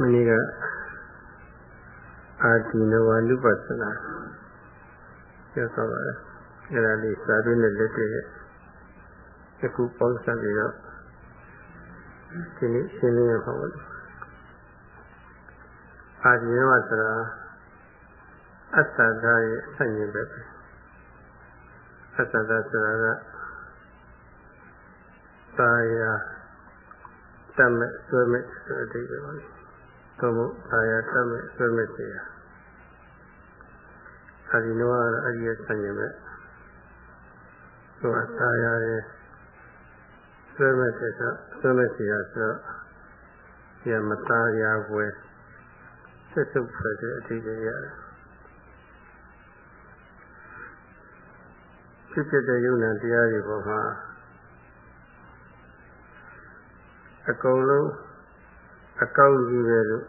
မနေ့ကအာဒီနဝနုပသနာပြောသွားပါတယ်အဲ့ဒါလေးစာပြီးနဲ့လက်တွေ့ရဲ့အခုပေါင်းစပ်ပြီးတော့ဒီနေ့ရှင်းလင်းရပါမယ်အာဒီနဝဆိုတာအတ္တဓာရဲ့အဆိုင်ပဲပဲအတ္တဓာဆိုတာကသာယာတတ်မဲ့ဆွဲမဲ့ဆိုတဲ့အဓိပ္ပာယ်ပါလေ သို့မဟုတ်သာယာတတ်မဲ့ဆွဲမဲ့စီယာအာဒီနောကတော့အဲ့ဒီရဲ့ဆံရမဲ့သူအသာယာရဲ့ဆွဲမဲ့စီဆိုဆွဲမဲ့စီယာဆိုရမသားရာွယ်ဆက်စုပ်ဖွဲ့တဲ့အဓိပ္ပာယ်ရတယ်ဖြစ်ဖြစ်တဲ့ယုံနာတရားတွေပေါ်မှာအကုန်လုံး အကောင်းကြီးပဲလို့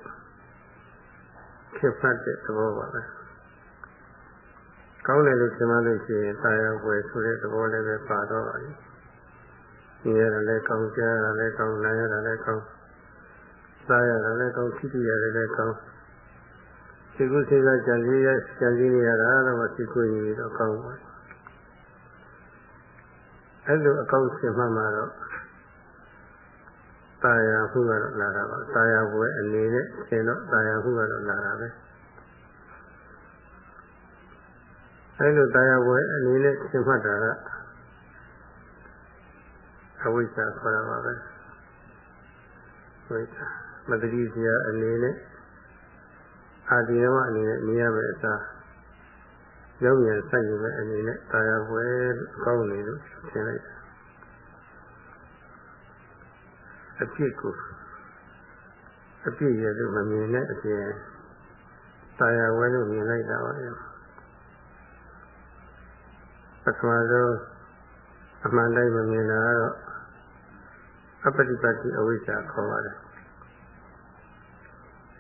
ဖြစ်ဖတ်တဲ့သဘောပါပဲကောင်းတယ်လို့ထင်မှလို့ရှိရင်တာယာွယ်ဆိုတဲ့သဘောလည်းပဲပါတော့ပါပြီဒီရတာလည်းကောင်းကြားရတာလည်းကောင်းနားရတာလည်းကောင်းစားရတာလည်းကောင်းဖြစ်ရတာလည်းကောင်းစိတ်ကူးစိတ်ကကြံစည်ရကြံစည်နေရတာတော့စိတ်ကူးရည်တော့ကောင်းပါအဲ့လိုအကောင်းရှင်မှမှာတော့ တာယာမှုကတော့လာတာပါတာယာဘွယ်အနေနဲ့ရှင်တော့တာယာမှုကတော့လာတာပဲအဲလိုတာယာဘွယ်အနေနဲ့ရှင်မှတ်တာကအဝိဇ္ဇာခေါ်တာပါပဲဝိဇ္ဇာမတတိစရာအနေနဲ့အာဒီနမအနေနဲ့နေရမယ်အစားရောက်ရဆိုင်ရမယ်အနေနဲ့တာယာဘွယ်ကောင်းနေလို့ရှင်းလိုက်တာ အဖြစ်ကိုအပြည့်ရလို့မမြင်တဲ့အပြင်တာယာဝဲလို့မြင်လိုက်တာပါလေပထမဆုံးအမှန်တိုင်းမမြင်တာကတော့အပฏิပတ်တိအဝိဇ္ဇာခေါ်ပါတယ်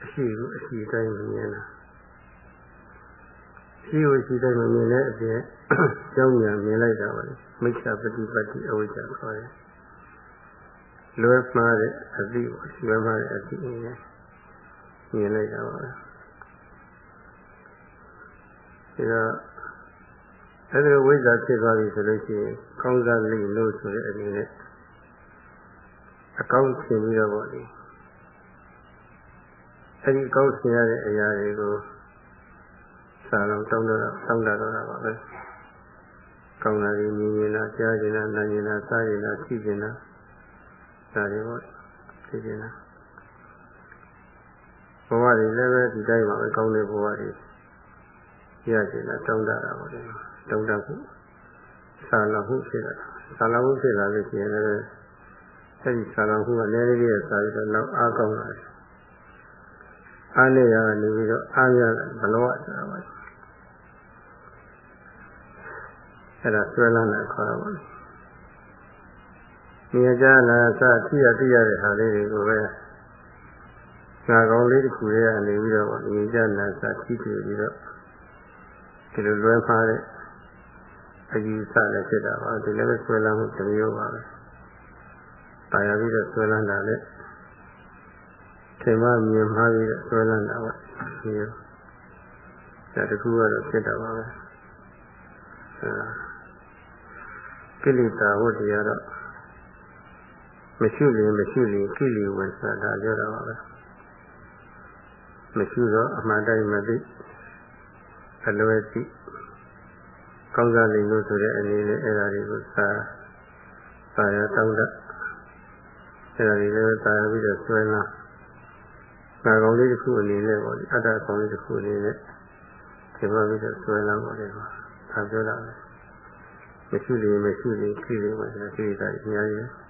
အရှိကိုအရှိတိုင်းမမြင်တာရှိကိုရှိတိုင်းမမြင်တဲ့အပြင်ကြောင်းညာမြင်လိုက်တာပါလေမိစ္ဆာပฏิပတ်တိအဝိဇ္ဇာခေါ်တယ် လွယ်မှားတဲ့အသည့်လွယ်မှားတဲ့အသည့်အင်းမြင်လိုက်တာပါပဲဒါတော့အဲ့ဒီဝိဇ္ဇာဖြစ်သွားပြီဆိုလို့ရှိရင်ကောင်းစားလိမ့်လို့ဆိုတဲ့အနေနဲ့အကောင်းဆင်ပြီးတော့ပေါ့လေအဲ့ဒီကောင်းဆင်ရတဲ့အရာတွေကိုစာလုံးတောင်းတော့တောင်းတာတော့ပါပဲကောင်းတာကြီးမြင်ရင်လားကြားရင်လားနားရင်လားစားရင်လားသိရင်လား ဒါတွေပေါ့သိချင်တာဘဝတွေလည်းပဲဒီတိုင်းပါပဲကောင်းတဲ့ဘဝတွေရချင်တာတောင်းတတာပေါ့လေတောင်းတခုစာလဟုဖြစ်တာစာလဟုဖြစ်လာလို့ရှိရင်လည်းအဲဒီစာလဟုကလည်းလေးလေးစာပြီးတော့နောက်အားကောင်းလာတယ်အားနဲ့ရနေပြီးတော့အားရဘလောဆိုတာပါအဲ့ဒါဆွဲလန်းတဲ့ခေါ်တာပါ မြင်ကြလာစသိရသိရတဲ့ဟာလေးတွေကိုပဲငါကောင်းလေးတစ်ခုရဲ့အနေပြီးတော့မြင်ကြလာစသိကြပြီးတော့ဒီလိုလွဲမှားတဲ့အယူဆလည်းဖြစ်တာပါဒီလည်းပဲဆွဲလန်းမှုတစ်မျိုးပါပဲတာယာပြီးတော့ဆွဲလန်းတာလည်းထင်မှမြင်မှားပြီးတော့ဆွဲလန်းတာပါဒီလိုဒါတခုကတော့ဖြစ်တာပါပဲကိလေသာဝတ္တရားတော့ မရှိရင်မရှိရင်ကိလေဝေဆိုတာပြောတာပါပဲမရှိတော့အမှန်တိုင်းမသိအလွယ်သိကောင်းစားလိမ့်လို့ဆိုတဲ့အနေနဲ့အဲ့ဒါတွေကိုသာသာရတောင်းတအဲ့ဒါတွေလည်းသာရပြီးတော့ဆွဲလာငါကောင်းလေးတစ်ခုအနေနဲ့ပေါ့ဒီအတ္တကောင်းလေးတစ်ခုအနေနဲ့ဒီမှာပြီးတော့ဆွဲလာပါတယ်ကွာဒါပြောတာပဲမရှိရင်မရှိရင်ကိလေဝေဆိုတာကိလေသာအများကြီး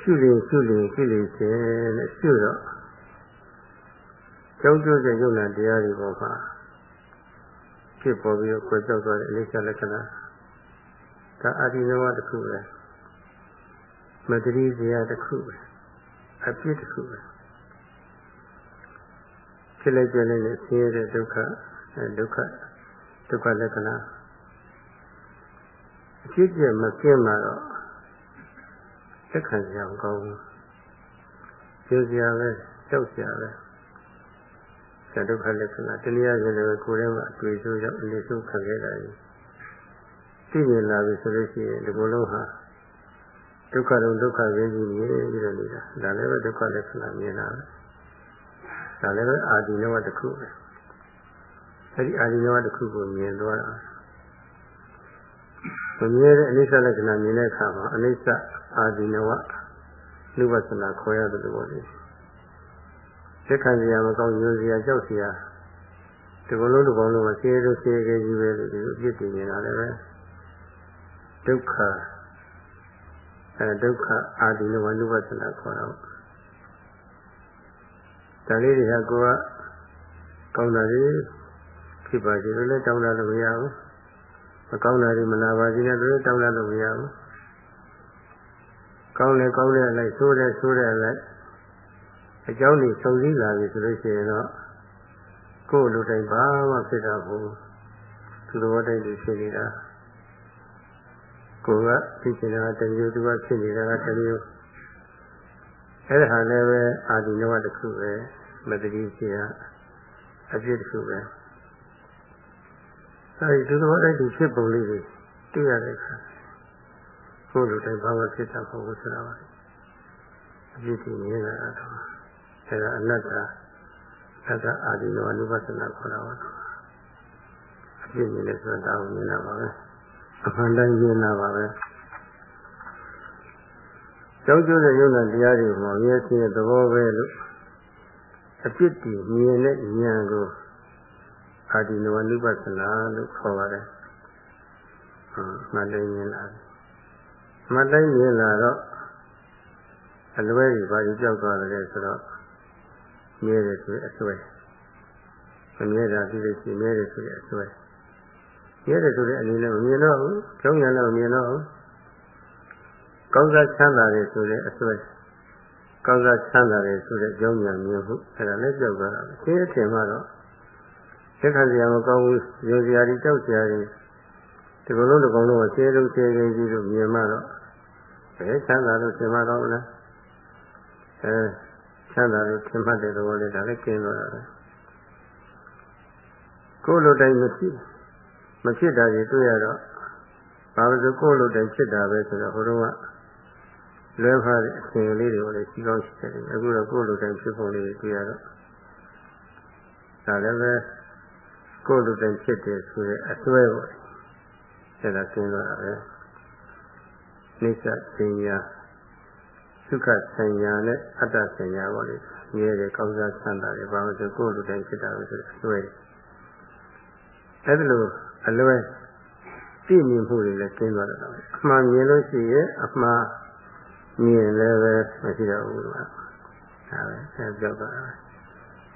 ရှုလေရှုလေရှုလေခြင်းနဲ့ရှုတော့ကျောင်းကျိုးတဲ့ယုံနာတရားတွေပေါ်မှာဖြစ်ပေါ်ပြီးတော့ကြွယ်ကြောက်သွားတဲ့အလေးချက်လက္ခဏာဒါအာဒီနဝတစ်ခုပဲမတတိဇရာတစ်ခုပဲအပြစ်တစ်ခုပဲဖြစ်လိုက်ကြလိုက်နဲ့ဆင်းရဲတဲ့ဒုက္ခဒုက္ခဒုက္ခလက္ခဏာအဖြစ်ပြမပြင်းမှာတော့ လက်ခံကြအောင်ကောင်းဘူးကျိုးစရာပဲကြောက်စရာပဲသဒုက္ခလက္ခဏာတနည်းအားဖြင့်လည်းကိုယ်ထဲမှာအတွေ့အကြုံရောက်အနေဆုံးခံခဲ့တာကြီးသိမြင်လာပြီဆိုလို့ရှိရင်ဒီလိုလုံးဟာဒုက္ခတော့ဒုက္ခပဲကြီးမြင်ပြီးတော့နေတာဒါလည်းပဲဒုက္ခလက္ခဏာမြင်လာတယ်ဒါလည်းပဲအာဒီနဝတစ်ခုပဲအဲဒီအာဒီနဝတစ်ခုကိုမြင်သွားတာမမြဲတဲ့အနိစ္စလက္ခဏာမြင်တဲ့အခါမှာအနိစ္စ အာဒီနဝလူဝဆနာခေါ်ရတယ်လို့ပြောတယ်သက်ခံစရာမကောင်းရိုးစရာကြောက်စရာဒီကလုံးတစ်ပေါင်းလုံးမှာဆင်းရဲလို့ဆင်းရဲကြီးပဲလို့ဒီလိုအပြစ်တင်နေတာလည်းပဲဒုက္ခအဲဒုက္ခအာဒီနဝနုဝသနာခေါ်တော့ဒါလေးတွေကကိုကကောင်းတာတွေဖြစ်ပါစေလို့လည်းတောင်းတာလို့မရဘူးမကောင်းတာတွေမလာပါစေနဲ့လည်းတောင်းတာလို့မရဘူး ကောင်းတယ်ကောင်းတယ်လိုက်ဆိုးတယ်ဆိုးတယ်လိုက်အကြောင်းတွေစုံစည်းလာပြီဆိုလို့ရှိရင်တော့ကိုယ်လူတိုင်းဘာမှဖြစ်တာဘူးသူတော်တိုင်းတွေဖြစ်နေတာကိုယ်ကဖြစ်နေတာတမျိုးသူကဖြစ်နေတာကတမျိုးအဲ့ဒါဟာလည်းပဲအာဒီနဝတစ်ခုပဲမတတိရှိတာအဖြစ်တစ်ခုပဲအဲဒီသူတော်တိုင်းသူဖြစ်ပုံလေးတွေတွေ့ရတဲ့အခါ ကိုယ်လူတိုင်းဘာမှဖြစ်တာမဟုတ်ဘူးဆိုတာပါအဖြစ်ကြီးမြင်လာတော့အဲဒါအနတ္တအတ္တအာဒီနောအနုပသနာခေါ်တာပါအဖြစ်မြင်တယ်ဆိုတာကိုမြင်တာပါပဲအမှန်တိုင်းမြင်တာပါပဲကျောင်းကျိုးတဲ့ယုံနာတရားတွေမှာမြဲစင်းတဲ့သဘောပဲလို့အပြစ်တည်မြင်တဲ့ဉာဏ်ကိုအာဒီနောအနုပသနာလို့ခေါ်ပါတယ်ဟမ်မှတ်တိုင်းမြင်လာတယ် မှတ်တိုင်းမြင်လာတော့အလွဲကြီးဘာကြီးကြောက်သွားတယ်ဆိုတော့မြဲတယ်ဆိုတဲ့အစွဲမမြဲတာပြီးလို့ရှိရင်မြဲတယ်ဆိုတဲ့အစွဲမြဲတယ်ဆိုတဲ့အနေနဲ့မမြင်တော့ဘူးကြောင်းရံတော့မမြင်တော့ဘူးကောင်းစားချမ်းသာတယ်ဆိုတဲ့အစွဲကောင်းစားချမ်းသာတယ်ဆိုတဲ့ကြောင်းရံမြင်မှုအဲ့ဒါလည်းကြောက်သွားတာပဲရှင်းအထင်မှတော့သက်ခံစရာမကောင်းဘူးရုံစရာတွေကြောက်စရာတွေဒီကုလုံးဒီကုလုံးကိုရှင်းလို့ရှင်းနေကြီးလို့မြင်မှတော့ ဘယ်ချမ်းသာလို့ရှင်းမှတော့လဲအဲချမ်းသာလို့ထင်မှတ်တဲ့သဘောလေးဒါလည်းကျင်းသွားတာပဲကိုယ်လိုတိုင်းမဖြစ်မဖြစ်တာကြီးတွေ့ရတော့ဘာလို့ဆိုကိုယ်လိုတိုင်းဖြစ်တာပဲဆိုတော့ဟိုတုန်းကလွဲဖားတဲ့အရှင်လေးတွေကိုလည်းရှိကောင်းရှိတယ်အခုတော့ကိုယ်လိုတိုင်းဖြစ်ပုံလေးတွေ့ရတော့ဒါလည်းပဲကိုယ်လိုတိုင်းဖြစ်တယ်ဆိုတဲ့အစွဲပေါ့အဲ့ဒါကျင်းသွားတာပဲ နိစ္စပညာဒုက္ခဆံညာနဲ့အတ္တဆံညာပေါ့လေမြဲတယ်ကောင်းစားဆန္ဒတယ်ဘာလို့ဆိုကိုယ်လူတိုင်းဖြစ်တာလို့ဆိုအလွဲအဲ့ဒါလိုအလွဲသိမြင်မှုတွေလည်းကျင်းသွားတယ်အမှန်မြင်လို့ရှိရင်အမှန်မြင်လည်းပဲမရှိတော့ဘူးကွာဒါပဲဆက်ပြောတာ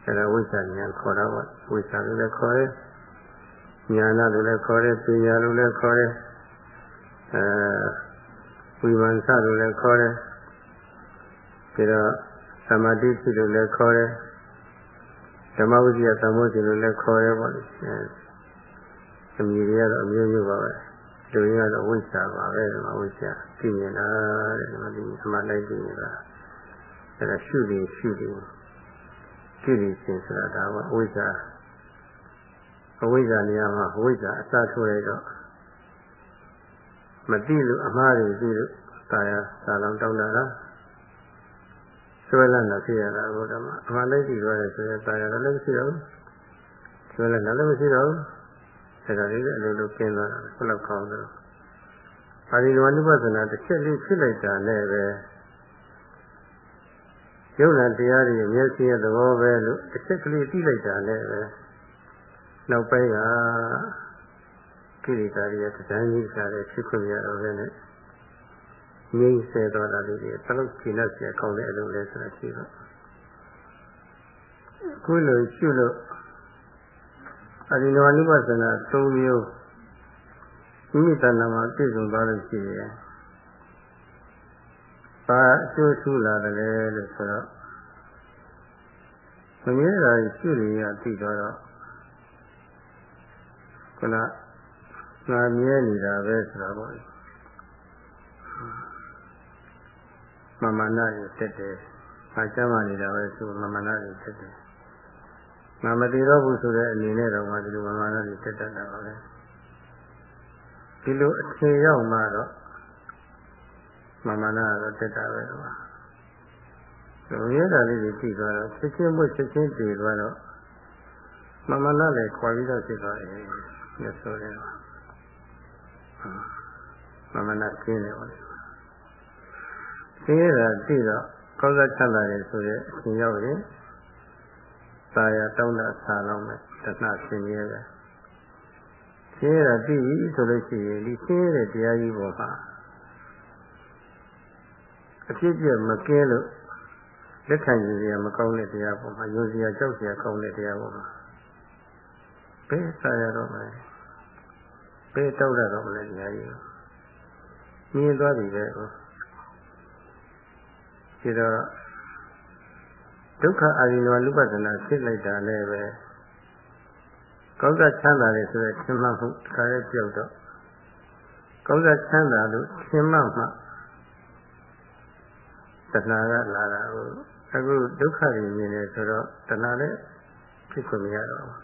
အဲ့ဒါဝိဇ္ဇာဉာဏ်ခေါ်တာပေါ့ဝိဇ္ဇာလို့လည်းခေါ်တယ်ဉာဏ်လို့လည်းခေါ်တယ်ပညာလို့လည်းခေါ်တယ်အဲ ဝိမာန်စလို့လည်းခေါ်တယ်ပြီးတော့သမာဓိဖြစ်လို့လည်းခေါ်တယ်ဓမ္မဝိဇ္ဇာသမောရှင်လို့လည်းခေါ်တယ်ပေါ့လေအမြင်တွေကတော့အမျိုးမျိုးပါပဲလူရင်းကတော့ဝိဇ္ဇာပါပဲဓမ္မဝိဇ္ဇာသိမြင်တာတဲ့ဓမ္မတိအမှန်တိုင်းသိနေတာအဲဒါရှုနေရှုနေရှုနေခြင်းဆိုတာဒါကဝိဇ္ဇာအဝိဇ္ဇာနေရာမှာဝိဇ္ဇာအစထိုးလိုက်တော့မသိလို့အမှားတွေသိလို့ တာယာသာလောင်တောင်းတာလားဆွဲလန်းတာဖြစ်ရတာဘုရားမှာအမှန်တိုင်းသိသွားတယ်ဆိုရင်တာယာလည်းမရှိတော့ဘူးဆွဲလန်းတာလည်းမရှိတော့ဘူးအဲဒါလေးလည်းအလိုလိုကျင်းသွားတာဘယ်လောက်ကောင်းတယ်ပါဠိတော်နုပဒနာတစ်ချက်လေးဖြစ်လိုက်တာနဲ့ပဲယုံနာတရားတွေမျက်စိရဲ့သဘောပဲလို့တစ်ချက်ကလေးသိလိုက်တာနဲ့ပဲနောက်ပိုင်းကကိရိတာတွေတန်းကြီးစားတဲ့ဖြစ်ခွင့်ရတော့ပဲနဲ့ ငြိမ့်ဆဲသွားတာလေးတွေသလုံးကျဉ်တ်ဆဲကောင်းတဲ့အလုပ်လဲဆိုတာရှိတော့ခုလိုရှုလို့အရိနောနုပသနာ၃မျိုးမိမိတဏ္ဍာမှာပြည့်စုံသွားလို့ရှိရင်ဘာအကျိုးထူးလာတယ်လဲလို့ဆိုတော့မမြဲတာရှုနေရသိတော့ခုနငါမြဲနေတာပဲဆိုတာပေါ့ မမာနရတက်တယ်။အားကျမ်းမာနေတာပဲဆိုမမနာတွေဖြစ်တယ်။ငါမတည်တော့ဘူးဆိုတဲ့အနေနဲ့တော့မှဒီလိုမမနာတွေတက်တတ်တာပါပဲ။ဒီလိုအခြေရောက်မှတော့မမနာတော့တက်တာပဲတော့။ဒီရတာလေးတွေကြည့်သွားတော့ချက်ချင်းမွချက်ချင်းတည်သွားတော့မမနာလည်းခွာပြီးတော့ဖြစ်သွားတယ်။မြတ်ဆိုတယ်။မမနာကျင်းတယ်ပါလေ။ ဆင်းရဲတာသိတော့ကောင်းစားချမ်းသာတယ်ဆိုတဲ့အရှင်ရောက်ရင်သာယာတောင်းတဆာလုံးမဲ့တဏှာဆင်းရဲပဲဆင်းရဲတာသိပြီဆိုလို့ရှိရင်ဒီဆင်းရဲတဲ့တရားကြီးပေါ်မှာအဖြစ်ပြမကင်းလို့လက်ခံရည်ရမကောင်းတဲ့တရားပေါ်မှာယုံစရာကြောက်စရာကောင်းတဲ့တရားပေါ်မှာဘယ်ဆာရတော့မလဲဘယ်တောက်ရတော့မလဲတရားကြီးမြင်သွားပြီပဲ ဒီတော့ဒုက္ခအာရိနဝလူပဒနာဖြစ်လိုက်တာလည်းပဲကောင်းစားချမ်းသာတယ်ဆိုတဲ့သင်္မှတ်မှုခါရဲပြောက်တော့ကောင်းစားချမ်းသာလို့သင်္မှတ်မှတဏှာကလာတာကိုအခုဒုက္ခတွေမြင်နေဆိုတော့တဏှာလည်းဖြစ်ခွင့်မရတော့ဘူး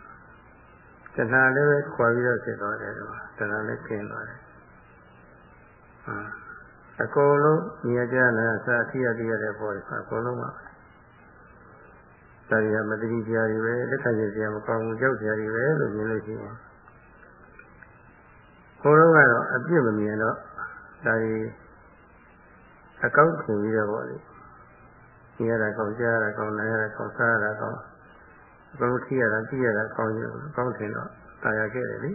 တဏှာလည်းပဲခွာပြီးတော့ဖြစ်သွားတယ်တော့တဏှာလည်းကျင်းသွားတယ်ဟုတ် အကုန်လုံးမြင်ကြတယ်စာအထီးရတည်းရတဲ့ပေါ်အကုန်လုံးပါဒါရီမတိကြရီပဲလက်ခံကြရမကောင်းဘူးကြောက်ကြရီပဲလို့မြင်လို့ရှိရင်ဘုရားကတော့အပြစ်မမြင်တော့ဒါရီအကောက်ခင်ပြီးတော့ပေါ့လေမြင်ရတာကောင်းကြားရတာကောင်းနိုင်ရတာကောင်းစားရတာကောင်းအကုန်လုံးထိရတာကြည့်ရတာကောင်းရင်ကောင်းတယ်တော့တာယာခဲ့တယ်လေ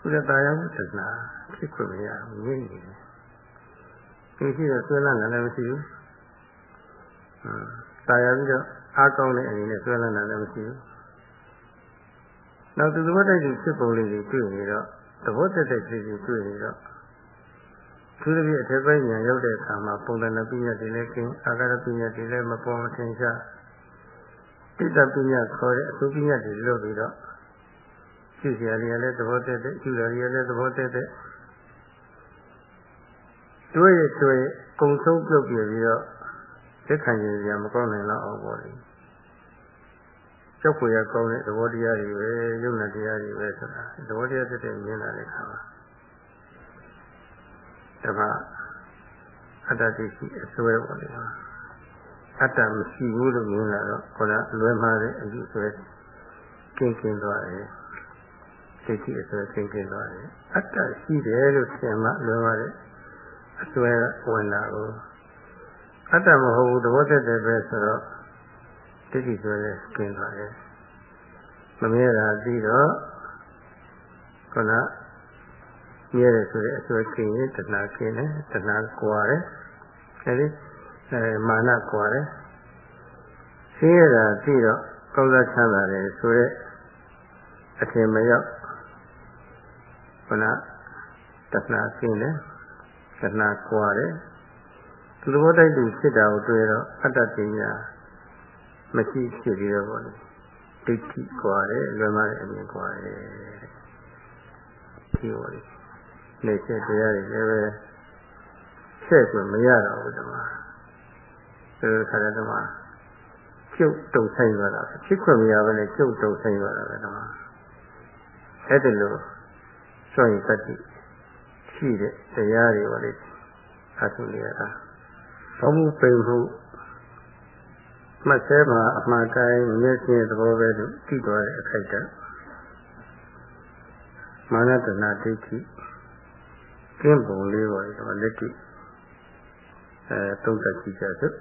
ဘုရားတရားမှုသစ္စာဖြစ်ခွင့်မရဘူးငြိမ့်နေတယ်ဒီရှိတော့ဆွဲလန်းလည်းမရှိဘူးဟမ်တာယာပြီးတော့အားကောင်းတဲ့အနေနဲ့ဆွဲလန်းတာလည်းမရှိဘူးနောက်သူသဘောတိုက်သူဖြစ်ပုံလေးတွေတွေ့နေတော့သဘောတက်တဲ့ဖြစ်စီတွေ့နေတော့သူတို့ရဲ့အထက်ပိုင်းညာရောက်တဲ့အခါမှာပုံသဏ္ဍာန်ပညာတွေလည်းကျင်းအာဂရပညာတွေလည်းမပေါ်မထင်ရှားတိတ္တပညာခေါ်တဲ့အသုပညာတွေလို့ပြီးတော့ ရှိစရာတွေကလည်းသဘောတည်းတဲ့ကျူတာတွေကလည်းသဘောတည်းတဲ့တွေ့ရတွေ့ကုံဆုံးပြုတ်ပြပြီးတော့သက်ခံရစရာမကောင်းနိုင်တော့အောင်ပေါ့လေကြောက်ဖွယ်ရကောင်းတဲ့သဘောတရားတွေပဲယုံနာတရားတွေပဲဆိုတာသဘောတရားဖြစ်တဲ့မြင်လာတဲ့ခါမှာဒါကအတ္တတိရှိအစွဲပေါ့လေအတ္တမရှိဘူးလို့မြင်လာတော့ခေါင်းလွဲမှားတဲ့အယူဆွဲကင်းကင်းသွားတယ် စိတ်ကြီးအစွဲသိသိသွားတယ်အတ္တရှိတယ်လို့ထင်မှလွယ်ပါတယ်အစွဲဝင်လာဘူးအတ္တမဟုတ်ဘူးသဘောတည်းတယ်ပဲဆိုတော့တိတိစွဲလဲကျင်းသွားတယ်မမြဲတာပြီးတော့ခုနမြဲတယ်ဆိုတဲ့အစွဲကျင်းရင်တဏှာကျင်းတယ်တဏှာကွာတယ်အဲဒီအဲမာနကွာတယ်ရှင်းရတာပြီးတော့ကောင်းစားချမ်းသာတယ်ဆိုတဲ့အထင်မရောက် ခုနတဏှာကျင်းတယ်တဏှာကွာတယ်သူသဘောတိုက်သူဖြစ်တာကိုတွေ့တော့အတ္တပညာမရှိဖြစ်ပြီးတော့ပေါ့လေဒိဋ္ဌိကွာတယ်လွယ်မတဲ့အမြင်ကွာတယ်ဒီပါလေနေချက်တရားတွေလည်းပဲဆက်ဆိုမရတော့ဘူးတမအဲခါတဲ့တမကျုပ်တုံဆိုင်သွားတာဖြစ်ခွင့်မရဘဲနဲ့ကျုပ်တုံဆိုင်သွားတာပဲတမအဲ့ဒီလို စွန့်ရင်တတိရှိတဲ့တရားတွေပါလေအထုနေရတာဘောမှုပိန်မှုမှတ်ဆဲမှာအမှန်တိုင်းမျက်စိသဘောပဲလို့ကြည့်သွားတဲ့အခိုက်တမာနတနာဒိဋ္ဌိကျင့်ပုံလေးပါလေတော့လက်တိအဲသုံးသက်ကြည့်ကြစို့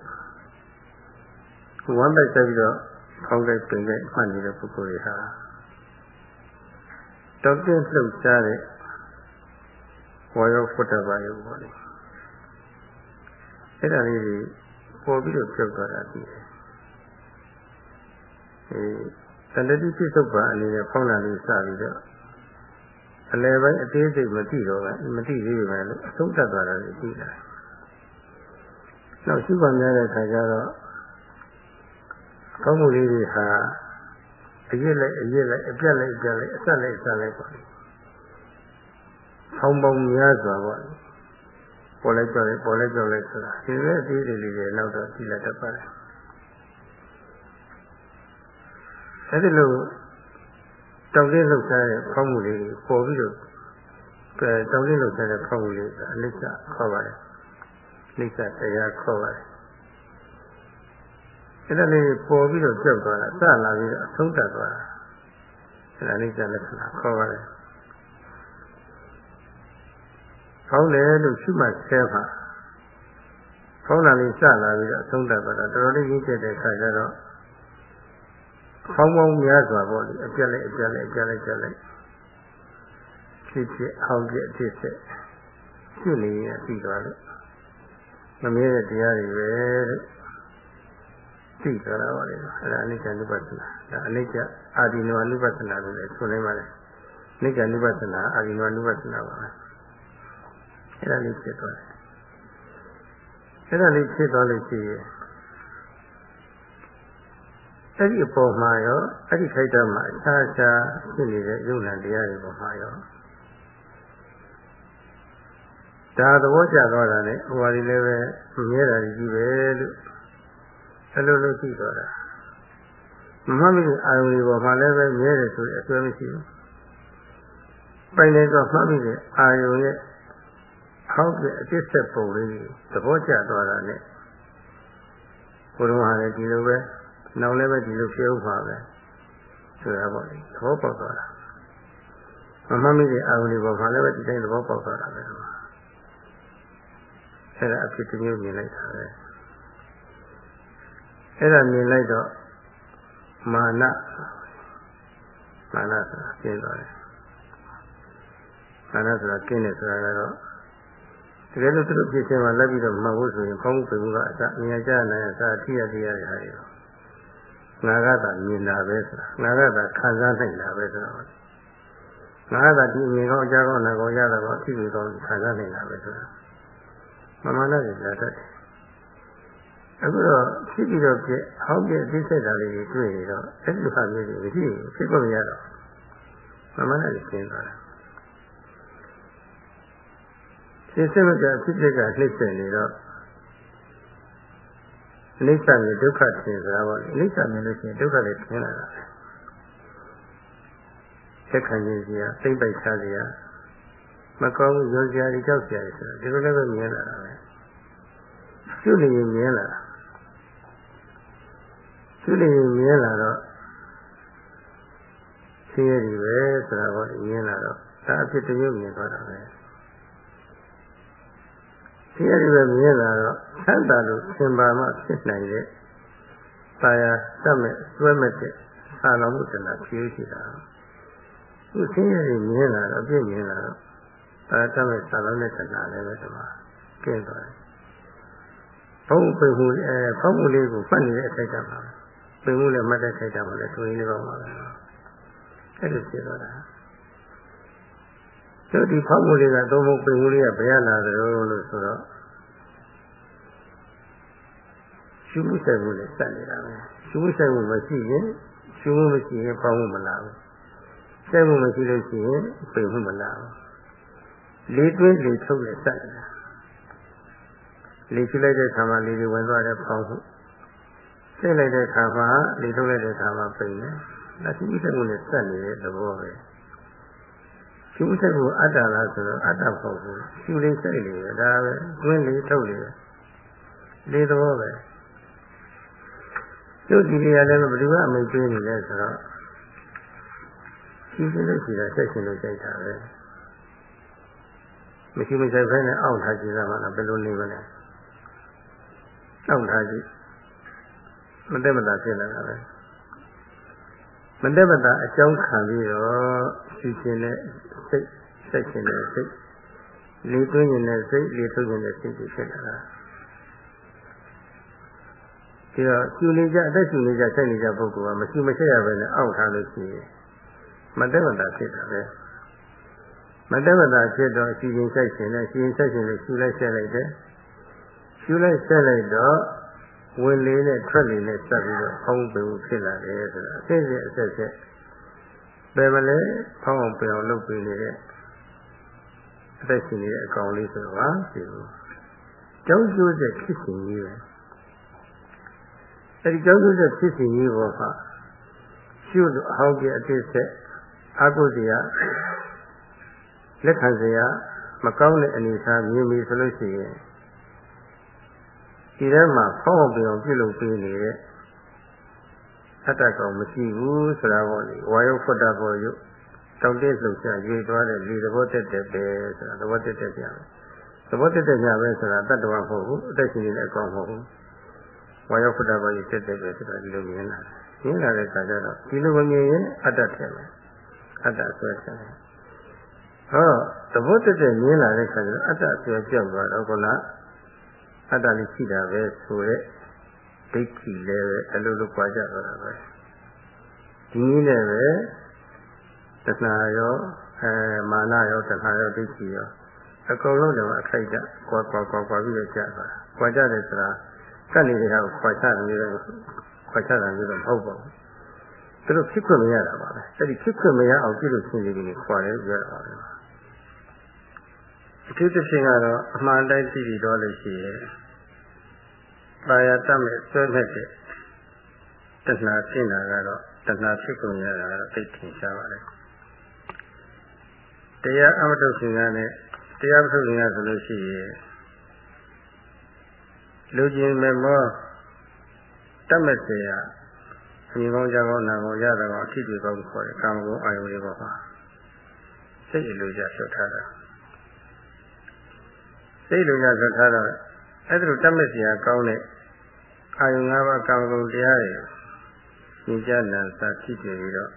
ဝမ်းပိုက်ဆက်ပြီးတော့ခေါင်းကိုက်ပင်ကိုက်မှတ်နေတဲ့ပုဂ္ဂိုလ်တွေဟာ တောက်တဲ့လှုပ်ရှားတဲ့ဝါယောဖုတ္တပါယုပေါ့လေအဲ့ဒါလေးတွေပေါ်ပြီးတော့ပြုတ်သွားတာဒီအဲတဏှတိပြစ္ဆုတ်ပါအနေနဲ့ဖောင်းလာလေးစပြီးတော့အလယ်ပိုင်းအသေးစိတ်မသိတော့ဘူးမသိသေးဘူးလို့အဆုံးသတ်သွားတာလည်းသိတာနောက်ရှိပါများတဲ့ခါကျတော့ကောင်းမှုလေးတွေဟာ အရစ်လိုက်အရစ်လိုက်အပြက်လိုက်အပြက်လိုက်အဆက်လိုက်အဆက်လိုက်ပေါ့။ဖောင်းပေါင်းများစွာပေါ့။ပေါ်လိုက်ကြောက်လိုက်ပေါ်လိုက်ကြောက်လိုက်ဆိုတာဒီလိုအသေးသေးလေးတွေနောက်တော့ကြည့်လိုက်တတ်ပါတယ်အဲဒီလိုတောက်လေးလှုပ်ရှားတဲ့ဖောက်မှုလေးပေါ်ပြီးတော့အဲတောက်လေးလှုပ်ရှားတဲ့ဖောက်မှုလေးအနိစ္စခေါ်ပါတယ်အနိစ္စတရားခေါ်ပါတယ် အဲ့ဒါလေးပေါ်ပြီးတော့ကြောက်သွားတာစလာပြီးတော့အဆုံးတတ်သွားတာအဲ့ဒါအနိစ္စလက္ခဏာခေါ်ပါတယ်ကောင်းတယ်လို့ရှိမှဆဲပါကောင်းတာလေးစလာပြီးတော့အဆုံးတတ်သွားတာတော်တော်လေးရင်းချက်တဲ့ခါကျတော့ဖောင်းပေါင်းများစွာပေါ့လေအပြက်လိုက်အပြက်လိုက်အပြက်လိုက်ကြက်လိုက်ဖြစ်ဖြစ်ဟောင်းပြအဖြစ်ဆက်ရှိနေရပြီးသွားလို့မမြဲတဲ့တရားတွေပဲလို့ သိကြတာပါလေအဲ့ဒါအနိစ္စနုပသနာဒါအနိစ္စအာဒီနဝနုပသနာလို့လည်းဆိုနိုင်ပါလေအနိစ္စနုပသနာအာဒီနဝနုပသနာပါအဲ့ဒါလေးဖြစ်သွားတယ်အဲ့ဒါလေးဖြစ်သွားလို့ရှိရင်အဲ့ဒီအပေါ်မှာရောအဲ့ဒီခိုက်တာမှာအခြားခြားဖြစ်နေတဲ့ယုံနာတရားတွေပေါ်မှာရောဒါသဘောကျသွားတာနဲ့ဟိုဟာဒီလည်းပဲမြဲတာကြီးပဲလို့ အဲ့လိုလို့သိသွားတာမမှတ်မိတဲ့အာယုန်တွေပေါ်မှာလည်းပဲမြဲတယ်ဆိုတဲ့အစွဲမရှိဘူးပိုင်နေတော့မှတ်မိတဲ့အာယုန်ရဲ့ဟောက်တဲ့အစ်ဆက်ပုံလေးသဘောကျသွားတာနဲ့ဘုရားဟာလည်းဒီလိုပဲနောက်လည်းပဲဒီလိုဖြစ်ဥပါပဲဆိုတာပေါ့လေသဘောပေါက်သွားတာမမှတ်မိတဲ့အာရုံတွေပေါ်မှာလည်းပဲဒီတိုင်းသဘောပေါက်သွားတာပဲအဲ့ဒါအဖြစ်တစ်မျိုးမြင်လိုက်တာပဲ အဲ့ဒါမြင်လိုက်တော့မာနမာနဆိုတာကျင်းသွားတယ်မာနဆိုတာကျင်းတယ်ဆိုတာကတော့တကယ်လို့သူတို့ဖြစ်ခြင်းမှာလက်ပြီးတော့မဟုတ်ဘူးဆိုရင်ကောင်းမှုပြင်မှုကအစအမြင်ကြနိုင်အစအထိရတရားတွေဟာတွေတော့ငါကသာမြင်တာပဲဆိုတာငါကသာခံစားနိုင်တာပဲဆိုတာငါကသာဒီမြင်ကောင်းအကြကောင်းနာကောင်းရတာကောအဖြစ်ကြီးကောင်းခံစားနိုင်တာပဲဆိုတာမမနာတွေလာတတ်တယ် အခုတော့ဖြစ်ပြီးတော့ပြဟောင်းပြသိစိတ်တာလေးတွေတွေ့နေတော့အဲ့ဒီဟာမျိုးတွေမရှိဘူးဖြစ်ဖို့မရတော့မမနာတွေရှင်းသွားတာရှင်းစမကြဖြစ်ဖြစ်ကနှိမ့်ဆက်နေတော့အနိစ္စနဲ့ဒုက္ခထင်ဆိုတာပေါ့အနိစ္စမြင်လို့ရှိရင်ဒုက္ခလည်းထင်လာတာပဲသက်ခံခြင်းစီရသိမ့်ပိုက်ထားစီရမကောင်းဘူးရောစရာတွေကြောက်စရာတွေဆိုတော့ဒီလိုလည်းပဲမြင်လာတာပဲကျွနေရင်မြင်လာတာ ကျွနေရင်မြင်လာတော့ဆင်းရဲတွေပဲဆိုတာပေါ့မြင်လာတော့ဒါအဖြစ်တမျိုးမြင်သွားတာပဲတရားတွေပဲမြင်လာတော့သတ်တာလို့သင်ပါမှဖြစ်နိုင်တဲ့တာယာတတ်မဲ့စွဲမဲ့တဲ့ဆာလောမှုတနာဖြေးရှိတာသူသင်ရည်မြင်လာတော့ပြည့်မြင်လာတော့တာတတ်မဲ့ဆာလောတဲ့တနာလည်းပဲဒီမှာကျင်းသွားတယ်ဘုံပိမှုအဲဖောက်မှုလေးကိုဖတ်နေတဲ့အခိုက်အတန့် ပါပိမှုလည်းမှတ်တဲ့ခိုက်တာပါလေသူရင်းလေးပါပါပဲအဲ့လိုဖြစ်သွားတာတို့ဒီဖောက်မှုတွေကသုံးဖို့ပိန်မှုတွေကဘယ်ရလာသလဲလို့ဆိုတော့ရှုမှုဆိုင်မှုနဲ့စက်နေတာပဲရှုမှုဆိုင်မှုမရှိရင်ရှုမှုမရှိရင်ပေါင်းမှုမလာဘူးဆိုင်မှုမရှိလို့ရှိရင်ပိန်မှုမလာဘူးလေးတွင်းလေးထုတ်နဲ့စက်နေတာလေးရှုလိုက်တဲ့ခါမှာလေးတွေဝင်သွားတဲ့ပေါင်းမှု စိတ်လိုက်တဲ့ခါမှာလေးထုတ်လိုက်တဲ့ခါမှာပိန်တယ်ဒါရှုမှုဆိုင်မှုနဲ့စက်နေတဲ့သဘောပဲရှုစိတ်ကိုအတ္တလားဆိုတော့အတ္တမဟုတ်ဘူးရှုလေးစိတ်လေးပဲဒါပဲတွင်းလေးထုတ်လေးပဲလေးသဘောပဲကျုပ်ဒီနေရာလည်းဘယ်သူကအမိတ်ပေးနေလဲဆိုတော့ရှုစိတ်လို့ရှိတာဆက်ရှင်လို့ကြိုက်တာပဲမရှိမဆိုင်ဖဲနဲ့အောက်ထားကြည့်ရမှာလားဘယ်လိုနေမလဲအောက်ထားကြည့် မတက်မတာဖြစ်လာတာပဲမတက်မတာအကြောင်းခံပြီးတော့ရှုခြင်းနဲ့စိတ်ဆက်ခြင်းနဲ့စိတ်လေသွင်းခြင်းနဲ့စိတ်လေထုတ်ခြင်းနဲ့စိတ်ဖြစ်လာတာဒီတော့ရှုနေကြအသက်ရှုနေကြဆက်နေကြပုဂ္ဂိုလ်ကမရှိမဆက်ရပဲနဲ့အောက်ထားလို့ရှိရင်မတက်မတာဖြစ်တာပဲမတက်မတာဖြစ်တော့ရှုခြင်းဆက်ခြင်းနဲ့ရှုခြင်းဆက်ခြင်းနဲ့ရှုလိုက်ဆက်လိုက်တယ်ရှုလိုက်ဆက်လိုက်တော့ ဝင်လေနဲ့ထွက်လေနဲ့စပ်ပြီးတော့ဖောင်းပင်ဖြစ်လာတယ်ဆိုတာအစစ်စစ်အဆက်ဆက်ဘယ်မလဲဖောင်းအောင်ပင်အောင်လုပ်ပေးနေတဲ့အသက်ရှင်နေတဲ့အကောင်လေးဆိုတော့ဟာဒီလိုကြောင်းကျိုးတဲ့ဖြစ်စဉ်ကြီးပဲအဲဒီကြောင်းကျိုးတဲ့ဖြစ်စဉ်ကြီးပေါ်မှာရှုလို့အဟောင်းပြအတိတ်ဆက်အာဟုဇရာလက်ခံစရာမကောင်းတဲ့အနေအထားမြင်ပြီဆိုလို့ရှိရင် ဒီထဲမှာဖောက်ပြောင်ပြုလုပ်ပေးနေတဲ့အတ္တကောင်မရှိဘူးဆိုတာပေါ့လေဝါယုဖွတ်တာပေါ်ရုပ်တောင်းတလှုပ်ရှားရွေသွားတဲ့လေသဘောတက်တက်ပဲဆိုတာသဘောတက်တက်ပြပဲသဘောတက်တက်ပြပဲဆိုတာတတ္တဝမဟုတ်ဘူးအသက်ရှင်နေတဲ့အကောင်မဟုတ်ဘူးဝါယုဖွတ်တာပေါ်ရုပ်တက်တက်ပဲဆိုတာဒီလိုမြင်လာတယ်မြင်လာတဲ့အခါကျတော့ဒီလိုမမြင်ရင်အတ္တထဲမယ်အတ္တဆွဲတယ်ဟောသဘောတက်တက်မြင်လာတဲ့အခါကျတော့အတ္တဆွဲပြောက်သွားတော့ခုန အတ္တလေးရှိတာပဲဆိုတဲ့ဒိဋ္ဌိလည်းပဲအလိုလိုပွားကြတော့တာပဲဒီနည်းနဲ့ပဲတဏှာရောအဲမာနရောတဏှာရောဒိဋ္ဌိရောအကုန်လုံးတော့အခိုက်အတန့်ကွာကွာကွာကွာပြီးတော့ကြာသွားကွာကြတယ်ဆိုတာကတ်နေတဲ့ဟာကိုခွာချတယ်မျိုးတော့ခွာချတာမျိုးတော့မဟုတ်ပါဘူးသူတို့ဖြစ်ခွင့်မရတာပါပဲအဲ့ဒီဖြစ်ခွင့်မရအောင်ပြုလို့ရှိရင်ဒီခွာတယ်ပြောတာပါပဲ အထူးသဖြင့်ကတော့အမှန်တိုင်းသိပြီးတော့လို့ရှိရဲ့။တာယာတတ်မဲ့ဆွဲမဲ့တဲ့တဏှာဖြစ်လာကတော့တဏှာဖြစ်ကုန်ရတာသိထင်ရှားပါလေ။တရားအမတုခင်ကနဲ့တရားမထုတ်ခင်ကဆိုလို့ရှိရဲ့လူကျင်မဲ့မောတတ်မဲ့စေရဒီကောင်းကြကောင်းနာကောင်းရတာကောင်းအထီးတွေကောင်းခေါ်တယ်ကာမဂုဏ်အာယုန်တွေပေါ်မှာစိတ်အလိုကြဆွထားတာ။ စိတ်လိုရဆိုထားတော့အဲ့ဒါလိုတတ်မဲ့စရာကောင်းတဲ့အာယု၅ပါးကာမဂုဏ်တရားတွေသင်ကြားလန်စာကြည့်ကြပြီးတော့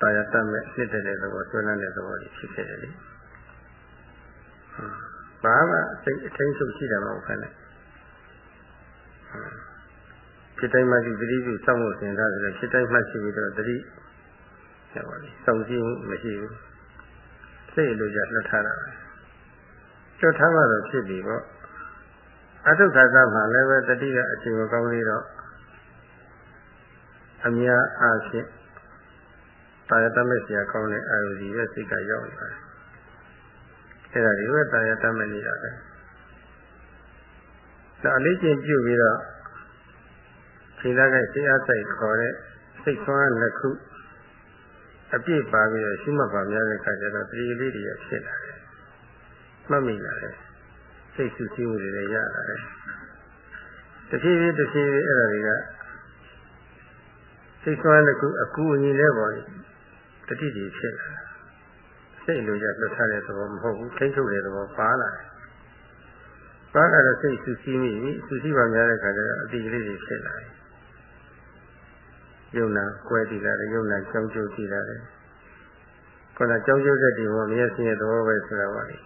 တာယာတတ်မဲ့ဖြစ်တဲ့သဘောဆွေးနွေးတဲ့သဘောကြီးဖြစ်ခဲ့တယ်လေ။ဘာမှစိတ်အထင်းဆုံးရှိတယ်မဟုတ်ဘူးခဏ။ဖြစ်တိုင်းမှရှိသတိပြုစောင့်ဖို့စဉ်းစားကြတယ်ဖြစ်တိုင်းမှရှိပြီးတော့သတိဟဲ့ပါလေစောင့်ကြည့်မရှိဘူး။ စိတ်လိုကြလွတ်ထားတာပဲလွတ်ထားမှတော့ဖြစ်ပြီပေါ့အထုခါသမှာလည်းပဲတတိယအချိန်မကောင်းသေးတော့အများအားဖြင့်တာယတမဲ့ဆရာကောင်းတဲ့အာယုဒီရဲ့စိတ်ကရောက်နေပါတယ်အဲ့ဒါဒီပဲတာယတမဲ့နေတာပဲဒါအလေးချင်းပြုပြီးတော့ခြေသားကစိတ်အားဆိုင်ခေါ်တဲ့စိတ်ဆွမ်းနှစ်ခု အပြည့်ပါပြီးတော့ရှိမှတ်ပါများတဲ့ခါကျတော့တတိလေးတွေဖြစ်လာတယ်မှတ်မိလာတယ်စိတ်ဆူဆီးမှုတွေလည်းရလာတယ်တဖြည်းဖြည်းတဖြည်းဖြည်းအဲ့ဒါတွေကစိတ်ဆွမ်းတစ်ခုအကူအညီလဲပေါ်တတိတိဖြစ်လာစိတ်လိုကြလွတ်ထားတဲ့သဘောမဟုတ်ဘူးထိန်းချုပ်တဲ့သဘောပါလာတယ်ပါလာတော့စိတ်ဆူဆီးမိပြီဆူဆီးပါများတဲ့ခါကျတော့အတိလေးတွေဖြစ်လာတယ် ယုံနာကွဲတည်လာတယ်ယုံနာကြောင်းကျုပ်တည်လာတယ်ခေါင်းကြောင်းကျုပ်တဲ့ဒီဘောမျက်စိရဲ့သဘောပဲဆိုတာပါလေ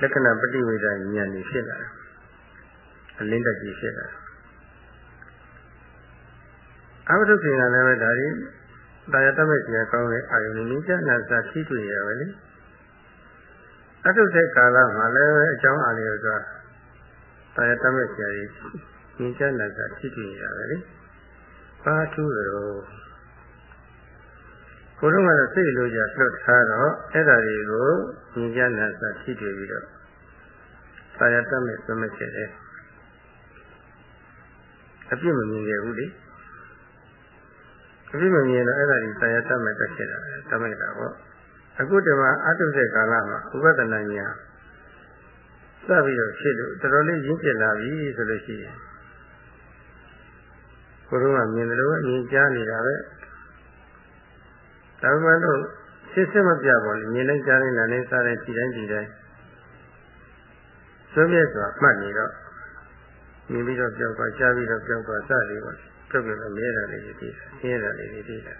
လက္ခဏာပฏิဝေဒဉာဏ်ကြီးဖြစ်လာတယ်အလင်းတက်ကြီးဖြစ်လာတယ်အဝိဒုက္ခကလည်းပဲဒါဒီတာယတမဲ့ကြီးကောင်းတဲ့အာယုန်နိစ္စနာစာထိတွေ့ရပဲလေအတုတဲ့ကာလမှာလည်းအကြောင်းအားလျော်စွာတာယတမဲ့ကြီးနိစ္စနာစာထိတွေ့ရပဲလေ ဘာထူးတော့ကိုယ်တော့ကတော့စိတ်လိုကြလွတ်ထားတော့အဲ့ဒါတွေကိုဉာဏ်ဉာဏ်စာထိတွေ့ပြီးတော့တာယတမဲ့သမက်ခဲ့တယ်အပြစ်မမြင်ခဲ့ဘူးလေအပြစ်မမြင်တော့အဲ့ဒါကြီးတာယတမဲ့တက်ခဲ့တာတမိတ်တာပေါ့အခုတည်းမှာအတုတဲ့ကာလမှာဥပဒနာညာစပြီးတော့ဖြစ်လို့တော်တော်လေးရင်းကျက်လာပြီဆိုလို့ရှိရင် ကိုယ်တို့ကမြင်တယ်လို့မြင်ကြားနေတာပဲဒါမှမဟုတ်စစ်စစ်မပြပါဘူးမြင်လိုက်ကြားလိုက်နားလိုက်စားလိုက်ကြည့်တိုင်းကြည့်တိုင်းသွေးမြတ်စွာမှတ်နေတော့မြင်ပြီးတော့ပြောက်သွားကြားပြီးတော့ပြောက်သွားစသည်ပေါ့ပြုတ်လို့မြဲတာလေးတွေသိတယ်မြဲတာလေးတွေသိတယ်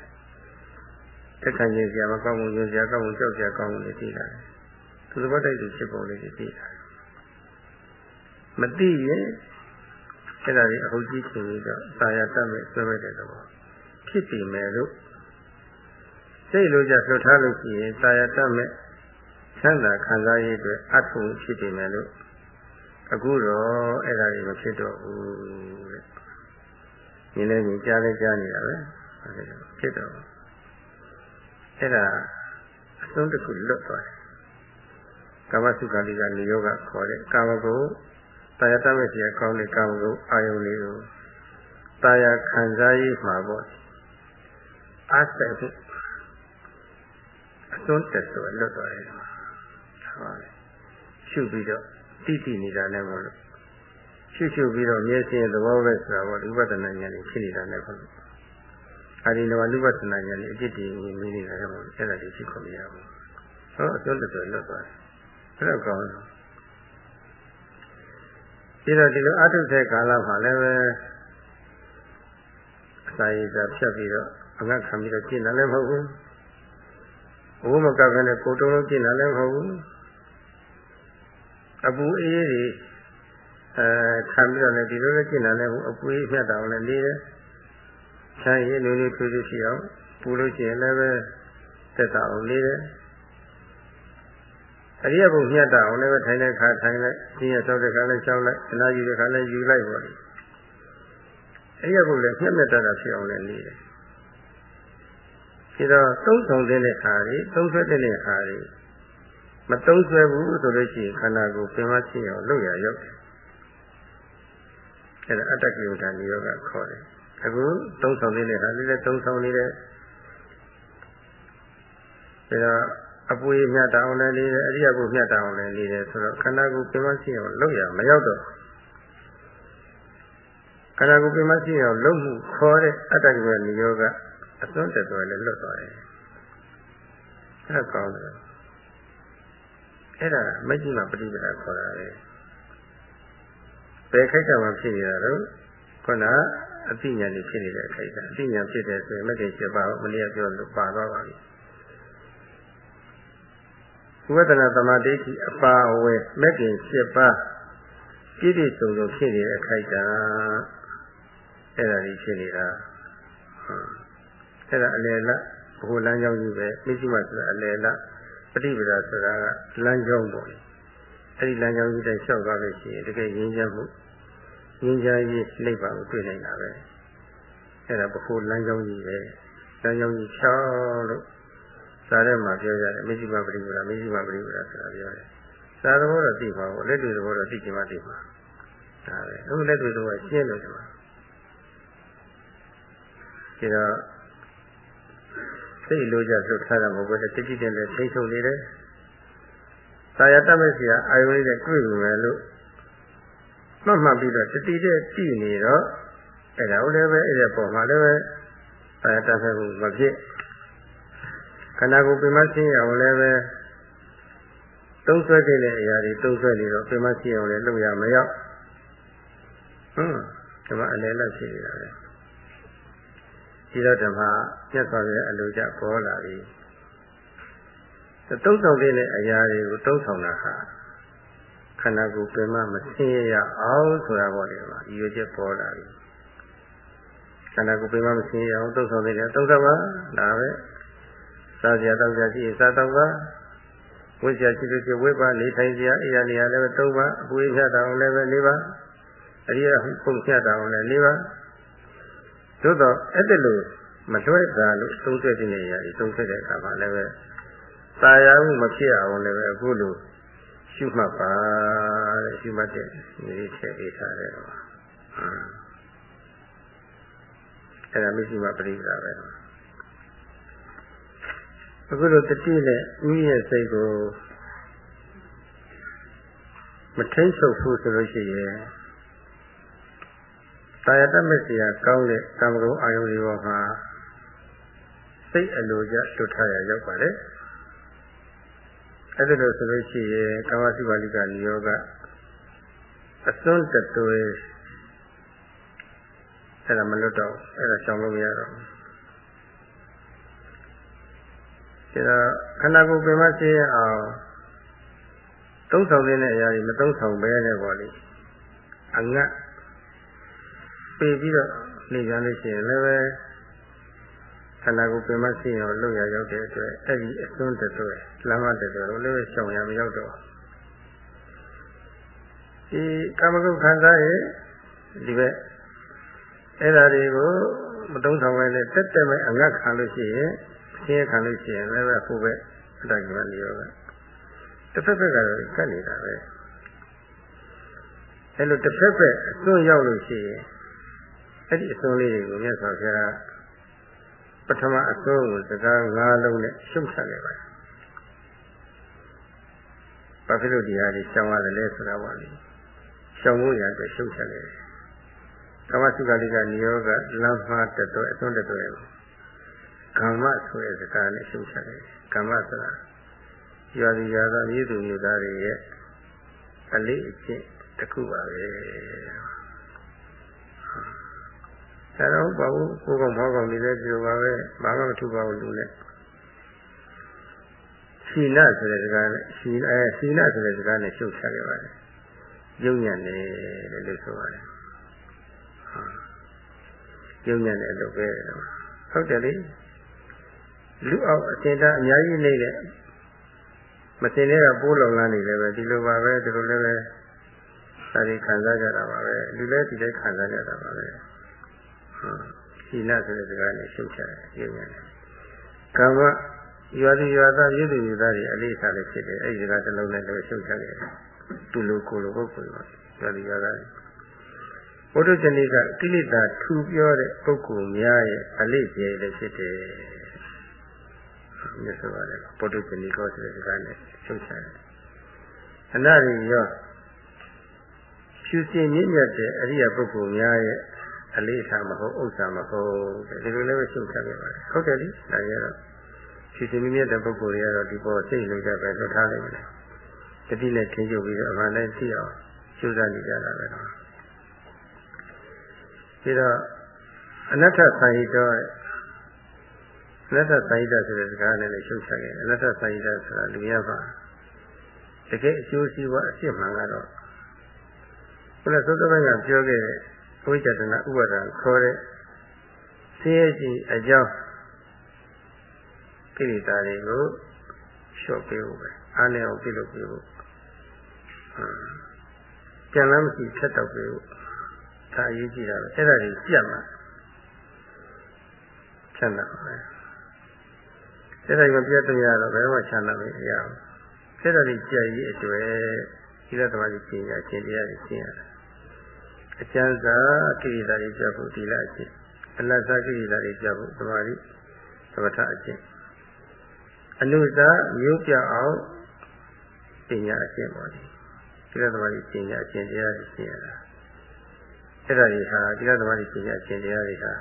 တက်ခံရင်ဆရာမကောင်းဘူးရင်ဆရာကောင်းဘူးကြောက်ဆရာကောင်းဘူးတွေသိတယ်သူသဘောတိုက်သူဖြစ်ပုံလေးတွေသိတယ်မသိရင် အဲ့ဒါတွေအဟုတ်ကြီးချင်းပြီးတော့သာယာတတ်မဲ့ဆွဲမဲ့တဲ့သဘောဖြစ်ပြီမဲ့လို့စိတ်လိုကြလွတ်ထားလို့ရှိရင်သာယာတတ်မဲ့ချမ်းသာခံစားရတဲ့အတွက်အထုံဖြစ်ပြီမဲ့လို့အခုတော့အဲ့ဒါတွေမဖြစ်တော့ဘူးတဲ့။မြင်လဲမြင်ကြားလဲကြားနေတာပဲ။ဖြစ်တော့အဲ့ဒါအဆုံးတစ်ခုလွတ်သွားတယ်။ကာမစုခန္တိကနေယောဂခေါ်တဲ့ကာမဂုဏ် တာယာတမဲ့စီကောင်းတဲ့ကာမဂုဏ်အာယုန်လေးကိုတာယာခံစားရေးမှာပေါ့အားဆက်ဖို့အစွန်းတက်ဆိုလွတ်သွားတယ်ဟုတ်ပါလေရှုပြီးတော့တိတိနေတာနဲ့ပေါ့လို့ရှုရှုပြီးတော့မျက်စိရဲ့သဘောပဲဆိုတာပေါ့ဒီဥပဒနာဉာဏ်ကြီးဖြစ်နေတာနဲ့ပေါ့လို့အဲဒီတော့ဥပဒနာဉာဏ်ကြီးအจิตတွေမြင်နေတာလည်းပေါ့အဲ့ဒါတွေရှိခွင့်မရဘူးဟောအစွန်းတက်ဆိုလွတ်သွားတယ်အဲ့တော့ကောင်းတယ် ပြီးတော့ဒီလိုအထုတဲ့ကာလမှာလည်းပဲအစာရည်စာဖြတ်ပြီးတော့အငတ်ခံပြီးတော့ကျင့်တာလည်းမဟုတ်ဘူးဘုမကကနဲ့ကိုတုံးလုံးကျင့်တာလည်းမဟုတ်ဘူးအပူအေးတွေအဲခံပြီးတော့လည်းဒီလိုလည်းကျင့်တာလည်းမဟုတ်အပူအေးဖြတ်တာလည်းနေတယ်ချမ်းရည်လေးလေးထွေးထွေးရှိအောင်ပူလို့ရှိရင်လည်းပဲသက်သာအောင်နေတယ် အရိယဘုညတ်တာအောင်လည်းပဲထိုင်တဲ့ခါထိုင်လိုက်ရှင်းရသောတဲ့ခါလည်းရှောက်လိုက်ခဏယူတဲ့ခါလည်းယူလိုက်ပါလိမ့်အရိယဘုလည်းညှက်မြတ်တာဖြစ်အောင်လည်းနေတယ်ဒီတော့သုံးဆောင်တဲ့ခါတွေသုံးဆွဲတဲ့ခါတွေမသုံးဆွဲဘူးဆိုလို့ရှိရင်ခန္ဓာကိုယ်ပြင်မချင်းအောင်လုပ်ရရောက်တယ်အဲဒါအတ္တကိယတာနိယောဂခေါ်တယ်အခုသုံးဆောင်တဲ့ခါလေးလည်းသုံးဆောင်နေတဲ့ဒါ အပွေမြတ်တောင်းလည်းနေတယ်အရိယဘုမြတ်တောင်းလည်းနေတယ်ဆိုတော့ခန္ဓာကိုယ်ပြင်မရှိအောင်လုပ်ရမရောက်တော့ခန္ဓာကိုယ်ပြင်မရှိအောင်လုပ်မှုခေါ်တဲ့အတ္တကနိယောကအစွန်းတက်တော်လည်းလွတ်သွားတယ်အဲ့ဒါကောင်းတယ်အဲ့ဒါမကြည့်မှပฏิပဒါခေါ်တာလေဘယ်ခိုက်ကမှဖြစ်နေတာတော့ခုနအသိဉာဏ်ကြီးဖြစ်နေတဲ့ခိုက်တာအသိဉာဏ်ဖြစ်တဲ့ဆိုရင်မဂ္ဂင်7ပါးမနေ့ကပြောလို့ပါသွားပါပြီ ဝိပဿနာသမာဓိဋ္ဌိအပါအဝင်မဂ္ဂင်7ပါးပြည့်ပြည့်စုံစုံဖြစ်နေတဲ့အခိုက်တာအဲ့ဒါကြီးဖြစ်နေတာအဲ့ဒါအလယ်လဘုလမ်းကြောင်းကြီးပဲမရှိမှဆိုတာအလယ်လပฏิပဒါဆိုတာကလမ်းကြောင်းပေါ့အဲ့ဒီလမ်းကြောင်းကြီးတိုင်းလျှောက်သွားလို့ရှိရင်တကယ်ရင်းချမှုရင်းချရေးလိပ်ပါကိုတွေ့နိုင်တာပဲအဲ့ဒါဘုလမ်းကြောင်းကြီးပဲလမ်းကြောင်းကြီးချောင်းလို့ စာထဲမှာပြောကြတယ်မရှိမပရိပဒါမရှိမပရိပဒါဆိုတာပြောတယ်စာသဘောတော့သိပါဘူးလက်တွေ့သဘောတော့သိချင်မှသိပါဒါပဲအခုလက်တွေ့သဘောရှင်းလို့ဒီမှာဒီတော့စိတ်လိုကြလွတ်ထားတာမဟုတ်ဘူးတတိတည်းနဲ့ထိထုတ်နေတယ်သာယာတတ်မဲ့စီကအာယုလေးနဲ့တွေ့ပြီမယ်လို့မှတ်မှတ်ပြီးတော့တတိတည်းကြည့်နေတော့အဲ့ဒါလည်းပဲအဲ့ဒီပုံမှာလည်းပဲသာယာတတ်မဲ့မှုမဖြစ်ခ န္ဓာကိုယ်ပြမရှင်းရအောင်လည်းပဲသုံးဆွဲတဲ့အရာတွေသုံးဆွဲနေတော့ပြမရှင်းအောင်လည်းလုပ်ရမရောက်ဟွန်းဒီမှာအလယ်လက်ရှိနေတာပဲဒီတော့ဓမ္မပြတ်သွားတဲ့အလိုကြပေါ်လာပြီသုံးဆောင်တဲ့အရာတွေကိုသုံးဆောင်တာဟာခန္ဓာကိုယ်ပြမမရှင်းရအောင်ဆိုတာပေါ့လေမှာဒီရချက်ပေါ်လာပြီခန္ဓာကိုယ်ပြမမရှင်းရအောင်သုံးဆောင်တဲ့သုံးဆောင်ပါဒါပဲ စားစရာတောက်စရာရှိရင်စားတော့ပါဝိဇ္ဇာရှိလို့ရှိဝိပါနေထိုင်စရာအိယာနေရာလည်းပဲသုံးပါအပူရဖြတ်တာအောင်လည်းပဲ၄ပါအရိယပုံဖြတ်တာအောင်လည်း၄ပါသို့တော့အဲ့ဒါလို့မလွဲတာလို့သုံးဆွဲတဲ့နေရာကြီးသုံးဆွဲတဲ့အခါမှာလည်းပဲตายာမှုမဖြစ်အောင်လည်းပဲအခုလိုရှုမှတ်ပါတဲ့ရှုမှတ်တဲ့နေချက်အေးထားတယ်တော့အဲ့ဒါမရှိမှပြိဿပဲ အခုလိုတတိနဲ့ဥရဲ့စိတ်ကိုမထိန်ချုပ်ဘူးဆိုလို့ရှိရင်တာယတမစ္စရာကောင်းတဲ့ကာမဂုဏ်အာယုန်တွေပေါ်မှာစိတ်အလိုကျလွတ်ထားရရောက်ပါတယ်အဲ့ဒါလို့ဆိုလို့ရှိရင်ကာမစုပါဠိကနိယောကအစွန်းတတွေအဲ့ဒါမလွတ်တော့အဲ့ဒါရှောင်လို့မရတော့ ဒါတော့ခန္ဓာကိုယ်ပြင်မရှင်းအောင်သုံးဆောင်တဲ့အရာတွေမသုံးဆောင်ဘဲနဲ့ပေါ့လေအငတ်ပေပြီးတော့နေကြလို့ရှိရင်လည်းပဲခန္ဓာကိုယ်ပြင်မရှင်းအောင်လုပ်ရရောက်တဲ့အတွက်အဲ့ဒီအစွန်းတတွေလမ်းမတတွေတော့လည်းရှောင်ရမရောက်တော့ဒီကာမဂုဏ်ခံစားရဲ့ဒီဘက်အဲ့ဓာတွေကိုမသုံးဆောင်ဘဲနဲ့တက်တက်မဲ့အငတ်ခံလို့ရှိရင် ရှင်းခံလို့ရှိရင်လည်းပဲဟိုဘက်အတ္တကိမနိယောကတစ်ဖက်ဖက်ကတော့ကတ်နေတာပဲအဲ့လိုတစ်ဖက်ဖက်အစွန်းရောက်လို့ရှိရင်အဲ့ဒီအစွန်းလေးတွေကိုမြတ်စွာဘုရားပထမအစွန်းကိုစကား၅လုံးနဲ့ရှုပ်ချခဲ့ပါတယ်ဘာဖြစ်လို့ဒီဟာကြီးရှောင်ရတယ်လဲဆိုတာပါလေရှောင်ဖို့ရတဲ့ရှုပ်ချခဲ့တယ်ကမ္မစုကလိကနိယောကလမ်းမှားတတော်အစွန်းတတော်ရဲ့ ကမ္မဆိုတဲ့စကားနဲ့ရှုပ်ချခဲ့တယ်ကမ္မဆိုတာရွာစီရွာသားပြည်သူမျိုးသားတွေရဲ့အလေးအကျင့်တစ်ခုပါပဲဒါတော့ဘာလို့ကိုယ်ကောင်ဘောကောင်နေတဲ့ဒီလိုပါပဲဘာမှမထူပါဘူးလူနဲ့ရှီလဆိုတဲ့စကားနဲ့ရှီအဲရှီလဆိုတဲ့စကားနဲ့ရှုပ်ချခဲ့ပါတယ်ယုံညံ့တယ်လို့ဆိုပါတယ်ယုံညံ့တယ်လို့ပဲဟုတ်တယ်လေ လူအောက်အစင်တာအများကြီးနေတဲ့မစင်တဲ့ကပိုးလုံလန်းနေတယ်ပဲဒီလိုပါပဲဒီလိုလည်းပဲစာရီခံစားကြတာပါပဲလူလည်းဒီလည်းခံစားကြတာပါပဲရှိလဆိုတဲ့စကားနဲ့ရှုပ်ချတယ်ပြောရတယ်ကမ္မရွာသူရွာသားရည်သူရည်သားတွေအလေးစားလေးဖြစ်တယ်အဲဒီစကားတစ်လုံးနဲ့လည်းရှုပ်ချတယ်သူလိုကိုလိုပုဂ္ဂိုလ်ပါရွာသူရွာသားတွေဘုဒ္ဓဇနီကကိလေသာထူပြောတဲ့ပုဂ္ဂိုလ်များရဲ့အလေးကျေလည်းဖြစ်တယ် မြတ်စွာဘုရားဗုဒ္ဓဇနီကောဆိုတဲ့စကားနဲ့ရှုပ်ချတယ်အနာရိရောဖြူစင်မြင့်မြတ်တဲ့အရိယပုဂ္ဂိုလ်များရဲ့အလေးထားမဟုတ်ဥစ္စာမဟုတ်ဒီလိုလည်းရှုပ်ချခဲ့ပါတယ်ဟုတ်တယ်လေဒါရတော့ဖြူစင်မြင့်မြတ်တဲ့ပုဂ္ဂိုလ်တွေကတော့ဒီပေါ်စိတ်လုံးကြပဲလွတ်ထားလိုက်တယ်တတိနဲ့ထင်းချုပ်ပြီးတော့အမှန်တည်းသိအောင်ရှုစားနေကြတာပဲတော့ပြီးတော့အနတ္ထဆိုင်တော်အ နတ္ထဆိုင်တော်ဆိုတဲ့စကားနဲ့လည်းရှုပ်ချခဲ့တယ်အနတ္ထဆိုင်တော်ဆိုတာလူရပါတကယ်အကျိုးစီးပွားအစ်စ်မှန်ကတော့ဘုရားသုတ္တမကပြောခဲ့တဲ့ဝိจတနာဥပါဒံခေါ်တဲ့ဆင်းရဲခြင်းအကြောင်းကိလေသာတွေကိုလျှော့ပေးဖို့ပဲအားနည်းအောင်ပြုလုပ်ပေးဖို့ကြံလမ်းမရှိဖြတ်တော့ပေးဖို့ဒါအရေးကြီးတာပဲအဲ့ဒါတွေကြက်မှာချမ်းသာပါပဲ အဲ့ဒါကပြတ်တရတော့ဘယ်တော့ချမ်းသာမရဘူးအဲ့ဒါတွေကြက်ရေးအတွေ့ဒီလိုသမားကြီးပြင်ရခြင်းတရားတွေရှင်းရတယ်အကျဉ်းစာကိရိတာတွေကြဖို့ဒီလားအကျင့်အလတ်စာကိရိတာတွေကြဖို့သမာဓိသမထအကျင့်အနုစာမျိုးပြအောင်ပညာအကျင့်ပါဒီဒီလိုသမာဓိပညာအကျင့်တရားတွေရှင်းရတာအဲ့ဒါတွေဟာဒီလိုသမာဓိပညာအကျင့်တရားတွေဟာ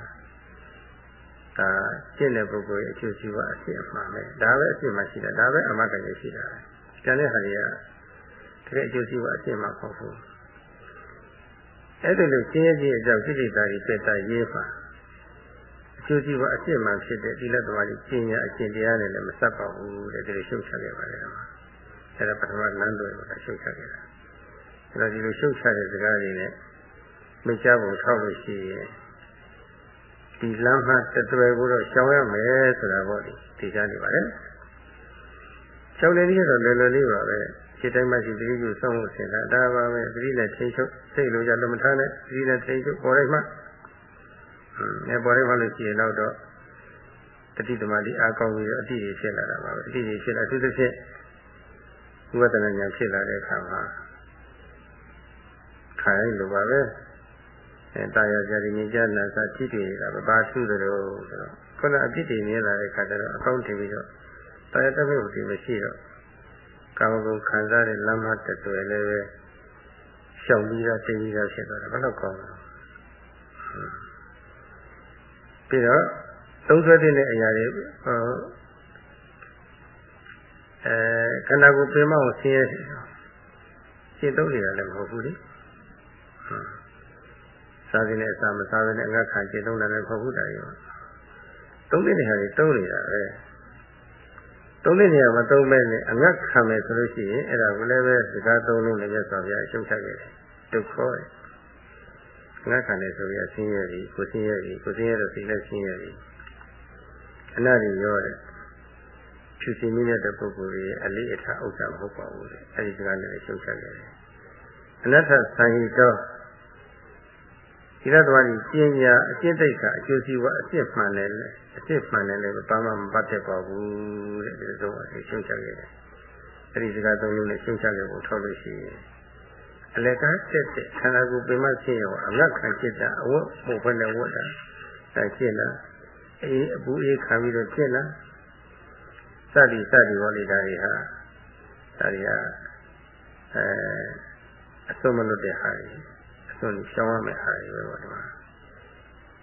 ဒါရှင်းတဲ့ပုဂ္ဂိုလ်ရဲ့အကျိုးစီးပွားအဖြစ်အမှန်ပဲဒါပဲအဖြစ်မှရှိတာဒါပဲအမှန်တကယ်ရှိတာကျန်တဲ့ဟာတွေကတကယ်အကျိုးစီးပွားအဖြစ်မှမဟုတ်ဘူးအဲ့ဒါလို့ရှင်းရခြင်းအကြောင်းစိတ္တိတာကြီးတက်တာရေးပါအကျိုးစီးပွားအဖြစ်မှဖြစ်တဲ့ဒီလက်သမားကြီးကျင့်ရအကျင့်တရားနဲ့လည်းမဆက်ပါဘူးတဲ့ဒီလိုရှုပ်ချခဲ့ပါတယ်ကွာအဲ့ဒါပထမလမ်းတော်ကိုရှုပ်ချခဲ့တာအဲ့တော့ဒီလိုရှုပ်ချတဲ့စကားတွေနဲ့မချဖို့ထောက်လို့ရှိရင် ဒီလမ်းမှတတွယ်ကိုတော့ရှောင်ရမယ်ဆိုတာပေါ့ဒီသိချနေပါလေရှောင်နေသေးတော့လွယ်လွယ်လေးပါပဲစိတ်တိုင်းမှရှိသတိကိုစောင့်ဖို့ဆင်တာဒါပါပဲသတိနဲ့ထိချုပ်စိတ်လိုကြတော့မထားနဲ့သတိနဲ့ထိချုပ်ပေါ်လိုက်မှအဲပေါ်လိုက်မှလို့ရှိရင်တော့တတိသမารီအားကောင်းပြီးတော့အတိတွေဖြစ်လာတာပါပဲအတိတွေဖြစ်လာသူတစ်ဖြစ်ဝိပဿနာဉာဏ်ဖြစ်လာတဲ့အခါမှာခိုင်းလိုပါပဲ အဲတာယာကြည်ငြိကြနာစာထိတွေ့နေတာပဲဘာသူတို့ဆိုတော့ခုနအပြစ်တွေမြင်လာတဲ့အခါကျတော့အကောင့်တင်ပြီးတော့တာယာတတ်ဖို့ဒီမရှိတော့ကာမဂုဏ်ခံစားတဲ့လမ်းမတက်တွေလည်းပဲရှောင်ပြီးတော့သိပြီးတော့ဖြစ်သွားတယ်ဘယ်တော့ကောင်းလဲပြီးတော့သုံးဆွဲတဲ့အရာတွေဟောအဲခန္ဓာကိုယ်ပြင်မအောင်ဆင်းရဲရှင်းသုံးနေတာလည်းမဟုတ်ဘူးလေ စားခြင်းနဲ့အစာမစားဘဲနဲ့ငါခံရှင်းသုံးတာလည်းမဟုတ်ဘူးတာရောသုံးတဲ့နေရာတွေသုံးနေတာပဲသုံးတဲ့နေရာမှာသုံးမဲ့နဲ့အငတ်ခံမယ်ဆိုလို့ရှိရင်အဲ့ဒါကိုလည်းပဲစကားသုံးလို့လည်းမြတ်စွာဘုရားအရှုံးချခဲ့တယ်ဒုက္ခရဲ့ငတ်ခံတယ်ဆိုပြီးဆင်းရဲပြီကိုဆင်းရဲပြီကိုဆင်းရဲတော့စိတ်လည်းဆင်းရဲပြီအနာရီရောတဲ့ဖြူစင်မိတဲ့ပုဂ္ဂိုလ်ရဲ့အလေးအထားဥစ္စာမဟုတ်ပါဘူးတဲ့အဲဒီစကားနဲ့ရှုံးချခဲ့တယ်အနတ္ထသံဟိတော ဒီရသွားကြီးကျင်းညာအကျင့်တိတ်ကအကျိုးစီးပွားအစ်စ်မှန်တယ်လေအစ်စ်မှန်တယ်လည်းဘာမှမပတ်သက်ပါဘူးတဲ့ဒီလိုဆိုရှုံးချခဲ့တယ်အဲ့ဒီစကားသုံးလုံးနဲ့ရှင်းချခဲ့ဖို့ထောက်လို့ရှိရင်အလကားတက်တဲ့ခန္ဓာကိုယ်ပင်မဖြစ်ရောအငတ်ခံจิตတာအဝတ်ပုံဖက်နဲ့ဝတ်တာဒါရှင်းလားအေးအပူအေးခံပြီးတော့ရှင်းလားစသည်စသည်ဟောလေဒါတွေဟာဒါတွေဟာအဲအဆုံးမလွတ်တဲ့ဟာတွေ အဆုံးရှောင်ရမယ့်ဟာတွေပဲပေါ့ဒီမှာ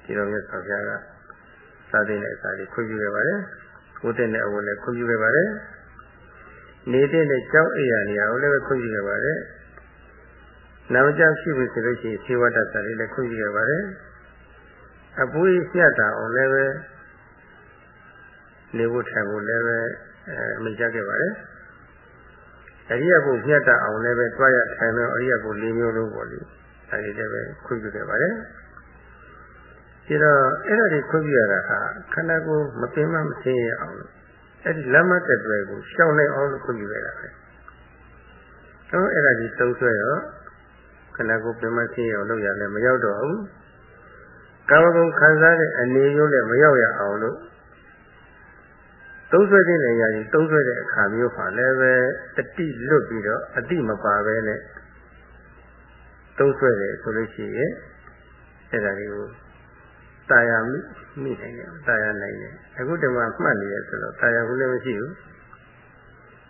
ဒီလိုမျိုးဆောက်ပြကစာတဲ့နဲ့စာလေးခွင့်ပြုခဲ့ပါတယ်ကိုယ်တဲ့နဲ့အဝင်နဲ့ခွင့်ပြုခဲ့ပါတယ်နေတဲ့နဲ့ကြောက်အိယာနေရာကိုလည်းခွင့်ပြုခဲ့ပါတယ်နာမကျရှိပြီဆိုလို့ရှိရင်ခြေဝတ္တစာလေးလည်းခွင့်ပြုခဲ့ပါတယ်အပူကြီးပြတ်တာအောင်လည်းပဲနေဖို့ထိုင်ဖို့လည်းပဲအမိန့်ချခဲ့ပါတယ်အရိယဘုပြတ်တာအောင်လည်းပဲတွားရထိုင်တော့အရိယဘု၄မျိုးလုံးပေါ့လေ အဲဒီလည်းပဲခွင့်ပြုခဲ့ပါတယ်ဒီတော့အဲ့ဒါတွေခွင့်ပြုရတာဟာခန္ဓာကိုယ်မပင်မမသိရအောင်လို့အဲ့ဒီလက်မတ်တဲ့တွေကိုရှောင်နိုင်အောင်လို့ခွင့်ပြုရတာပဲတော့အဲ့ဒါကြီးသုံးဆွဲတော့ခန္ဓာကိုယ်ပင်မသိရအောင်လုပ်ရလဲမရောက်တော့ဘူးကာမဂုဏ်ခံစားတဲ့အနေရုံးနဲ့မရောက်ရအောင်လို့သုံးဆွဲခြင်းနေရာကြီးသုံးဆွဲတဲ့အခါမျိုးမှာလည်းပဲအတိလွတ်ပြီးတော့အတိမပါပဲနဲ့ သုံးဆွဲတယ်ဆိုလို့ရှိရင်အဲ့ဒါလေးကိုတာယာမိမိနိုင်တယ်တာယာနိုင်တယ်အခုတည်းမှမှတ်နေရဆိုတော့တာယာဘူးလည်းမရှိဘူး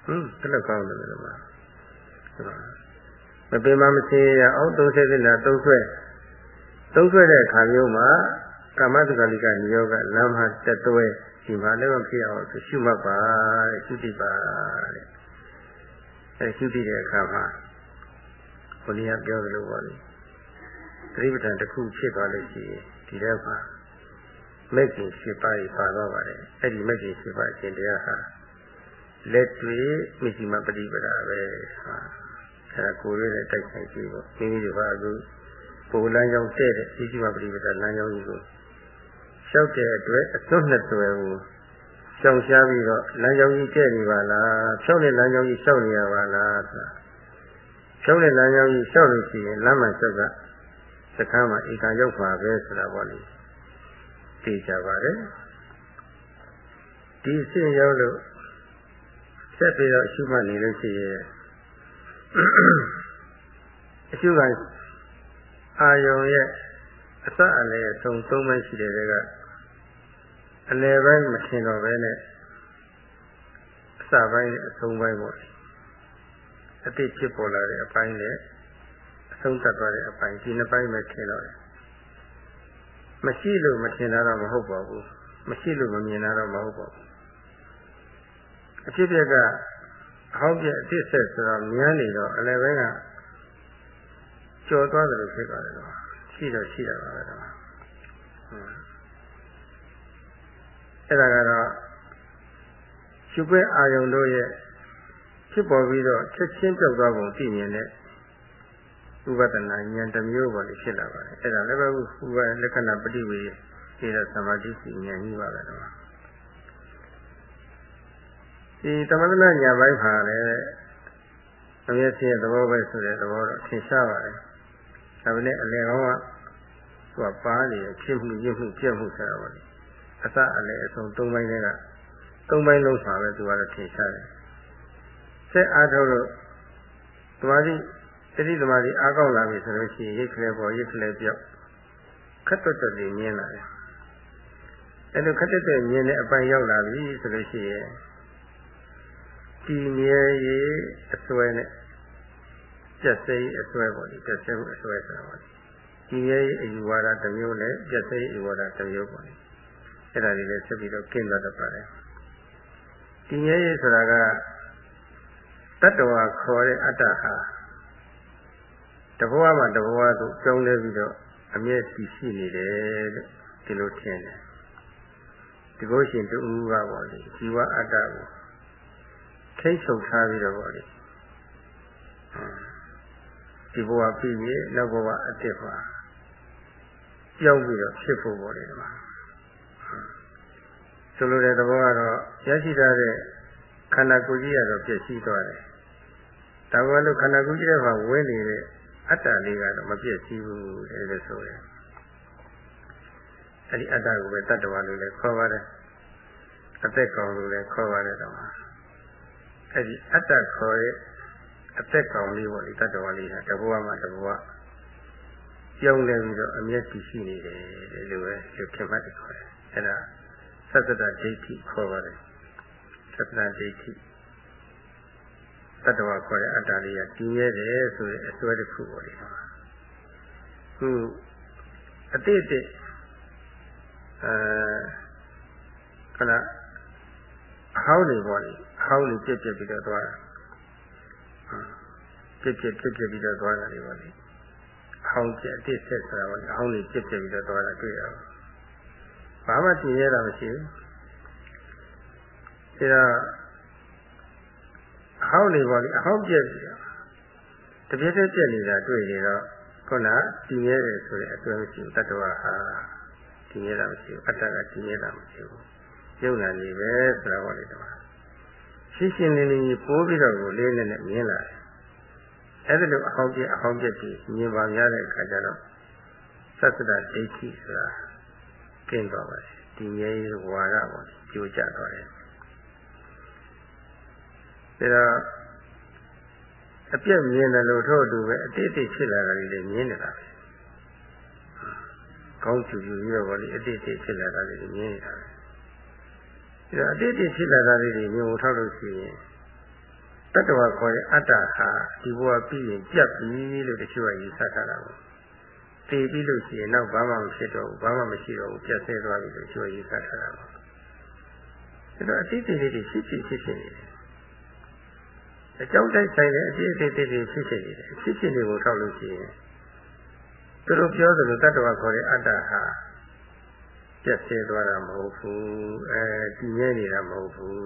ဟွန်းဘယ်လိုကောင်းလဲလို့မှာမပင်မမသိရအောင်သုံးဆွဲတဲ့လားသုံးဆွဲသုံးဆွဲတဲ့အခါမျိုးမှာကာမတုကလိကနိယောကလမ်းမှာတက်သွဲဒီမှာလည်းမဖြစ်အောင်ဆိုရှုမှတ်ပါတဲ့ရှုတိပါတဲ့အဲရှုတိတဲ့အခါမှာ ဘုရားပြောသလိုပါလေသတိပဋ္ဌာန်တစ်ခုဖြစ်သွားလို့ရှိရင်ဒီထဲမှာမဂ္ဂင်၈ပါးကြီးပါသွားပါတယ်အဲ့ဒီမဂ္ဂင်၈ပါးအရှင်တရားဟာလက်တွေ့မရှိမှပฏิပဒါပဲဟာအဲ့ဒါကိုယ်ရဲ့တိုက်ဆိုင်ကြည့်ပေါ့မိမိတို့ကအခုပုံလမ်းကြောင်းတဲ့တဲ့ဒီရှိမှပฏิပဒါလမ်းကြောင်းကြီးကိုလျှောက်တဲ့အတွက်အစွန်းနှစ်သွယ်ကိုရှောင်ရှားပြီးတော့လမ်းကြောင်းကြီးကျဲ့နေပါလားဖြောင်းတဲ့လမ်းကြောင်းကြီးရှောက်နေရပါလားဆိုတာ ဖြောင်းတဲ့လမ်းကြောင်းကြီးရှောက်လို့ရှိရင်လမ်းမှလျှောက်ကစခန်းမှာဧကရောက်ပါပဲဆိုတာပေါ့လေသိကြပါတယ်ဒီစင်ရောက်လို့ဆက်ပြီးတော့အရှုမှတ်နေလို့ရှိရင်အရှုကအာယုံရဲ့အစအလယ်အဆုံးသုံးပိုင်းရှိတဲ့ကအလယ်ပိုင်းမထင်တော့ပဲနဲ့အစပိုင်းအဆုံးပိုင်းပေါ့ အတိတ်ဖြစ်ပေါ်လာတဲ့အပိုင်းနဲ့အဆုံးသတ်သွားတဲ့အပိုင်းဒီနှစ်ပိုင်းပဲထင်တော့တယ်မရှိလို့မထင်တာတော့မဟုတ်ပါဘူးမရှိလို့မမြင်တာတော့မဟုတ်ပါဘူးအဖြစ်ပြက်ကအဟောင်းပြက်အစ်ဆက်ဆိုတော့မြန်းနေတော့အလယ်ပိုင်းကကျော်သွားတယ်လို့ဖြစ်ပါတယ်တော့ရှိတော့ရှိတာပါပဲတော့အဲ့ဒါကတော့ရှုပ်ပွဲအာယုံတို့ရဲ့ ဖြစ်ပေါ်ပြီးတော့ချက်ချင်းပြောက်သွားပုံသိမြင်တဲ့ဥပဒနာဉာဏ်တစ်မျိုးပေါ်နေဖြစ်လာပါတယ်အဲ့ဒါလည်းပဲဥပလက္ခဏာပฏิဝေဒီတော့သမာဓိစီဉာဏ်ကြီးပါပဲတော့ဒီသမထနာညာပိုင်းပါလေအမျက်ဖြစ်သဘောပဲဆိုတဲ့သဘောတော့ထင်ရှားပါတယ်ဒါပေမဲ့အလယ်ကောင်းကသူကပါနေဖြစ်မှုရမှုပြက်မှုဆိုတာပေါ့လေအစအလယ်အဆုံး၃ပိုင်းတည်းက၃ပိုင်းလုံးပါပဲသူကတော့ထင်ရှားတယ် ဆက်အားထုတ်လို့သမာဓိတတိသမာဓိအားကောင်းလာပြီဆိုလို့ရှိရင်ရိတ်ကလေးပေါ်ရိတ်ကလေးပြောက်ခက်တွတ်တွတ်လေးမြင်လာတယ်အဲ့လိုခက်တွတ်တွတ်မြင်တဲ့အပိုင်းရောက်လာပြီဆိုလို့ရှိရင်ဒီမြဲရေးအစွဲနဲ့ပြက်စိအစွဲပေါ့ဒီပြက်စိအစွဲဆိုတာပေါ့ဒီမြဲရေးအယူဝါဒတစ်မျိုးနဲ့ပြက်စိအယူဝါဒတစ်မျိုးပေါ့အဲ့ဒါတွေလည်းဆက်ပြီးတော့ကျင့်သွားတတ်ပါတယ်ဒီမြဲရေးဆိုတာက တတ္တဝါခေါ်တဲ့အတ္တဟာတဘဝမှာတဘဝသို့ကျုံလဲပြီးတော့အမျက်စီရှိနေတယ်လို့ဒီလိုထင်တယ်ဒီကိုရှင်တူကပေါ့လေဇီဝအတ္တကိုထိတ်ချုပ်ထားပြီးတော့ပေါ့လေဒီဘဝပြီးရင်နောက်ဘဝအတိတ်မှာကြောက်ပြီးတော့ဖြစ်ဖို့ပေါ့လေဒီမှာဆိုလိုတဲ့သဘောကတော့ရရှိထားတဲ့ခန္ဓာကိုယ်ကြီးရတော့ပြည့်စည်သွားတယ် ဒါကလို့ခန္ဓာကိုယ်ကြီးတဲ့မှာဝင်းနေတဲ့အတ္တလေးကတော့မပြည့်စည်ဘူးလေလို့ဆိုတယ်အဲ့ဒီအတ္တကိုပဲတတ္တဝါလို့လည်းခေါ်ပါတယ်အသက်ကောင်လို့လည်းခေါ်ပါတယ်တော့အဲ့ဒီအတ္တခေါ်တဲ့အသက်ကောင်လေးပေါ့လေတတ္တဝါလေးဟာတဘဝမှာတဘဝပြောင်းလဲပြီးတော့အမျက်တည်ရှိနေတယ်လို့ပဲဒီခင်မှတ်တယ်ခေါ်တယ်အဲ့ဒါသတ္တတဒိဋ္ဌိခေါ်ပါတယ်သတ္တတဒိဋ္ဌိ တတ္တဝါခေါ်တဲ့အတ္တလေးကတည်ရဲတယ်ဆိုတဲ့အစွဲတစ်ခုပေါ့လေခုအတိတ်တိအဲခဏအဟောင်းနေပေါ့လေအဟောင်းနေပြက်ပြက်ပြီးတော့သွားတာပြက်ပြက်ပြက်ပြက်ပြီးတော့သွားတာလေပေါ့လေအဟောင်းပြက်အတိတ်ဆက်ဆိုတာပေါ့လေအဟောင်းနေပြက်ပြက်ပြီးတော့သွားတာတွေ့ရအောင်ဘာမှတည်ရတာမရှိဘူးဒါတော့အ ဟောင်းနေပေါ့လေအဟောင်းပြက်ပြီးတော့တပြက်တည်းပြက်နေတာတွေ့နေတော့ခုနတည်ရဲတယ်ဆိုတဲ့အစွဲမရှိဘူးတတ္တဝါဟာတည်ရဲတာမရှိဘူးအတ္တကတည်ရဲတာမရှိဘူးယုံနာနေပဲဆိုတာဟောလေတော့ရှင်းရှင်းလင်းလင်းပိုးပြီးတော့ကိုလေးနဲ့နဲ့မြင်လာတယ်အဲ့ဒါလိုအဟောင်းပြအဟောင်းပြကြီးမြင်ပါများတဲ့အခါကျတော့သစ္စာဒိဋ္ဌိဆိုတာကျင်းသွားပါတယ်ဒီငယ်ဝါရပေါ့ကြိုးကြသွားတယ် ဒါတော့အပြည့်မြင်တယ်လို့ထို့အတူပဲအတိတ်တိဖြစ်လာတာတွေလည်းမြင်နေတာပဲကောင်းချူချူပြီးတော့ဗောလေအတိတ်တိဖြစ်လာတာတွေမြင်နေတာပဲဒါအတိတ်တိဖြစ်လာတာတွေမြင်ဖို့ထောက်လို့ရှိရင်တတ္တဝါခေါ်တဲ့အတ္တဟာဒီဘဝပြီးရင်ပြတ်ပြီလို့တချို့ကယူဆထားတာပေါ့တည်ပြီးလို့ရှိရင်နောက်ဘာမှမဖြစ်တော့ဘူးဘာမှမရှိတော့ဘူးပြတ်ဆဲသွားပြီလို့တချို့ယူဆထားတာပေါ့ဒါတော့အတိတ်တိလေးတွေဖြစ်ဖြစ်ဖြစ်ဖြစ်နေတယ် အကြောင်းတိုက်ဆိုင်တဲ့အဖြစ်အသေးသေးတွေဖြစ်ဖြစ်နေတယ်ဖြစ်ဖြစ်တွေကိုထောက်လို့ရှိရင်သူတို့ပြောသလိုတတ္တဝါခေါ်တဲ့အတ္တဟာပြတ်ဆဲသွားတာမဟုတ်ဘူးအဲတည်မြဲနေတာမဟုတ်ဘူး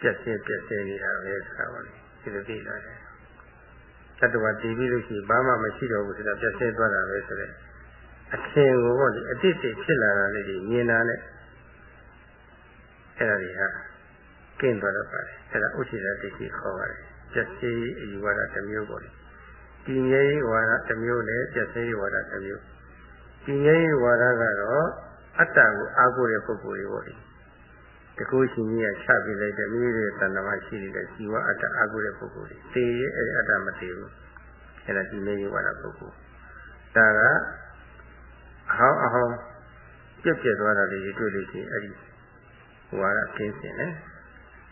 ပြတ်ဆဲပြတ်ဆဲနေတာပဲဆိုတာပါလေဒီလိုသိလာတယ်တတ္တဝါတည်ပြီးလို့ရှိရင်ဘာမှမရှိတော့ဘူးဆိုတာပြတ်ဆဲသွားတာပဲဆိုတဲ့အထင်ကိုပေါ့ဒီအတိတ်ဖြစ်လာတာလေးတွေမြင်တာနဲ့အဲ့ဒါတွေဟာ ကျင့်သွားတော့ပါတယ်အဲ့ဒါဥရှိတာတိတိခေါ်ပါတယ်ပြည့်စည်အယူဝါဒတစ်မျိုးပေါ့လေဒီငြိမ်းဝါဒတစ်မျိုးနဲ့ပြည့်စည်ဝါဒတစ်မျိုးဒီငြိမ်းဝါဒကတော့အတ္တကိုအားကိုးတဲ့ပုဂ္ဂိုလ်တွေပေါ့လေတကူရှင်ကြီးကချပြလိုက်တဲ့မိမိရဲ့တဏ္ဍာမရှိတဲ့ဇီဝအတ္တအားကိုးတဲ့ပုဂ္ဂိုလ်တွေသိရဲ့အဲ့ဒီအတ္တမသိဘူးအဲ့ဒါဒီငြိမ်းဝါဒပုဂ္ဂိုလ်ဒါကအဟောင်းအဟောင်းပြက်ပြက်သွားတာတွေတွေ့လို့ရှိရင်အဲ့ဒီဝါဒကင်းစင်တယ်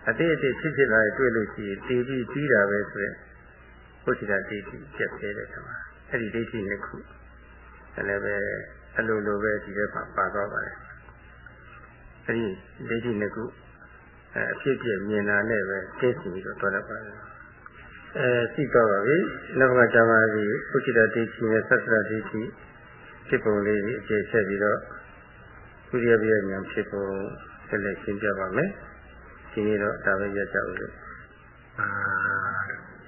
အတိအကျဖြစ်ဖြစ်လာတွေ့လို့ရှိရင်တည်ပြီးပြီးတာပဲဆိုရင်ဘုရားဒိဋ္ဌိကျက်သေးတယ်ကွာအဲ့ဒီဒိဋ္ဌိနှစ်ခုအဲ့လည်းပဲအလိုလိုပဲဒီထဲမှာပါသွားပါတယ်အဲ့ဒီဒိဋ္ဌိနှစ်ခုအဲအဖြစ်ပြမြင်တာနဲ့ပဲသိစီပြီးတော့တော်တတ်ပါတယ်အဲသိတော့ပါပြီနောက်ကကြာပါပြီဘုရားဒိဋ္ဌိနဲ့သစ္စာဒိဋ္ဌိဖြစ်ပုံလေးအခြေဆက်ပြီးတော့ဘုရားပြည့်ဉာဏ်ဖြစ်ပုံဆက်လက်ရှင်းပြပါမယ် ဒီနေ့တော့ဒါပဲရကြဦးလို့အာ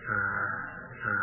အာအာ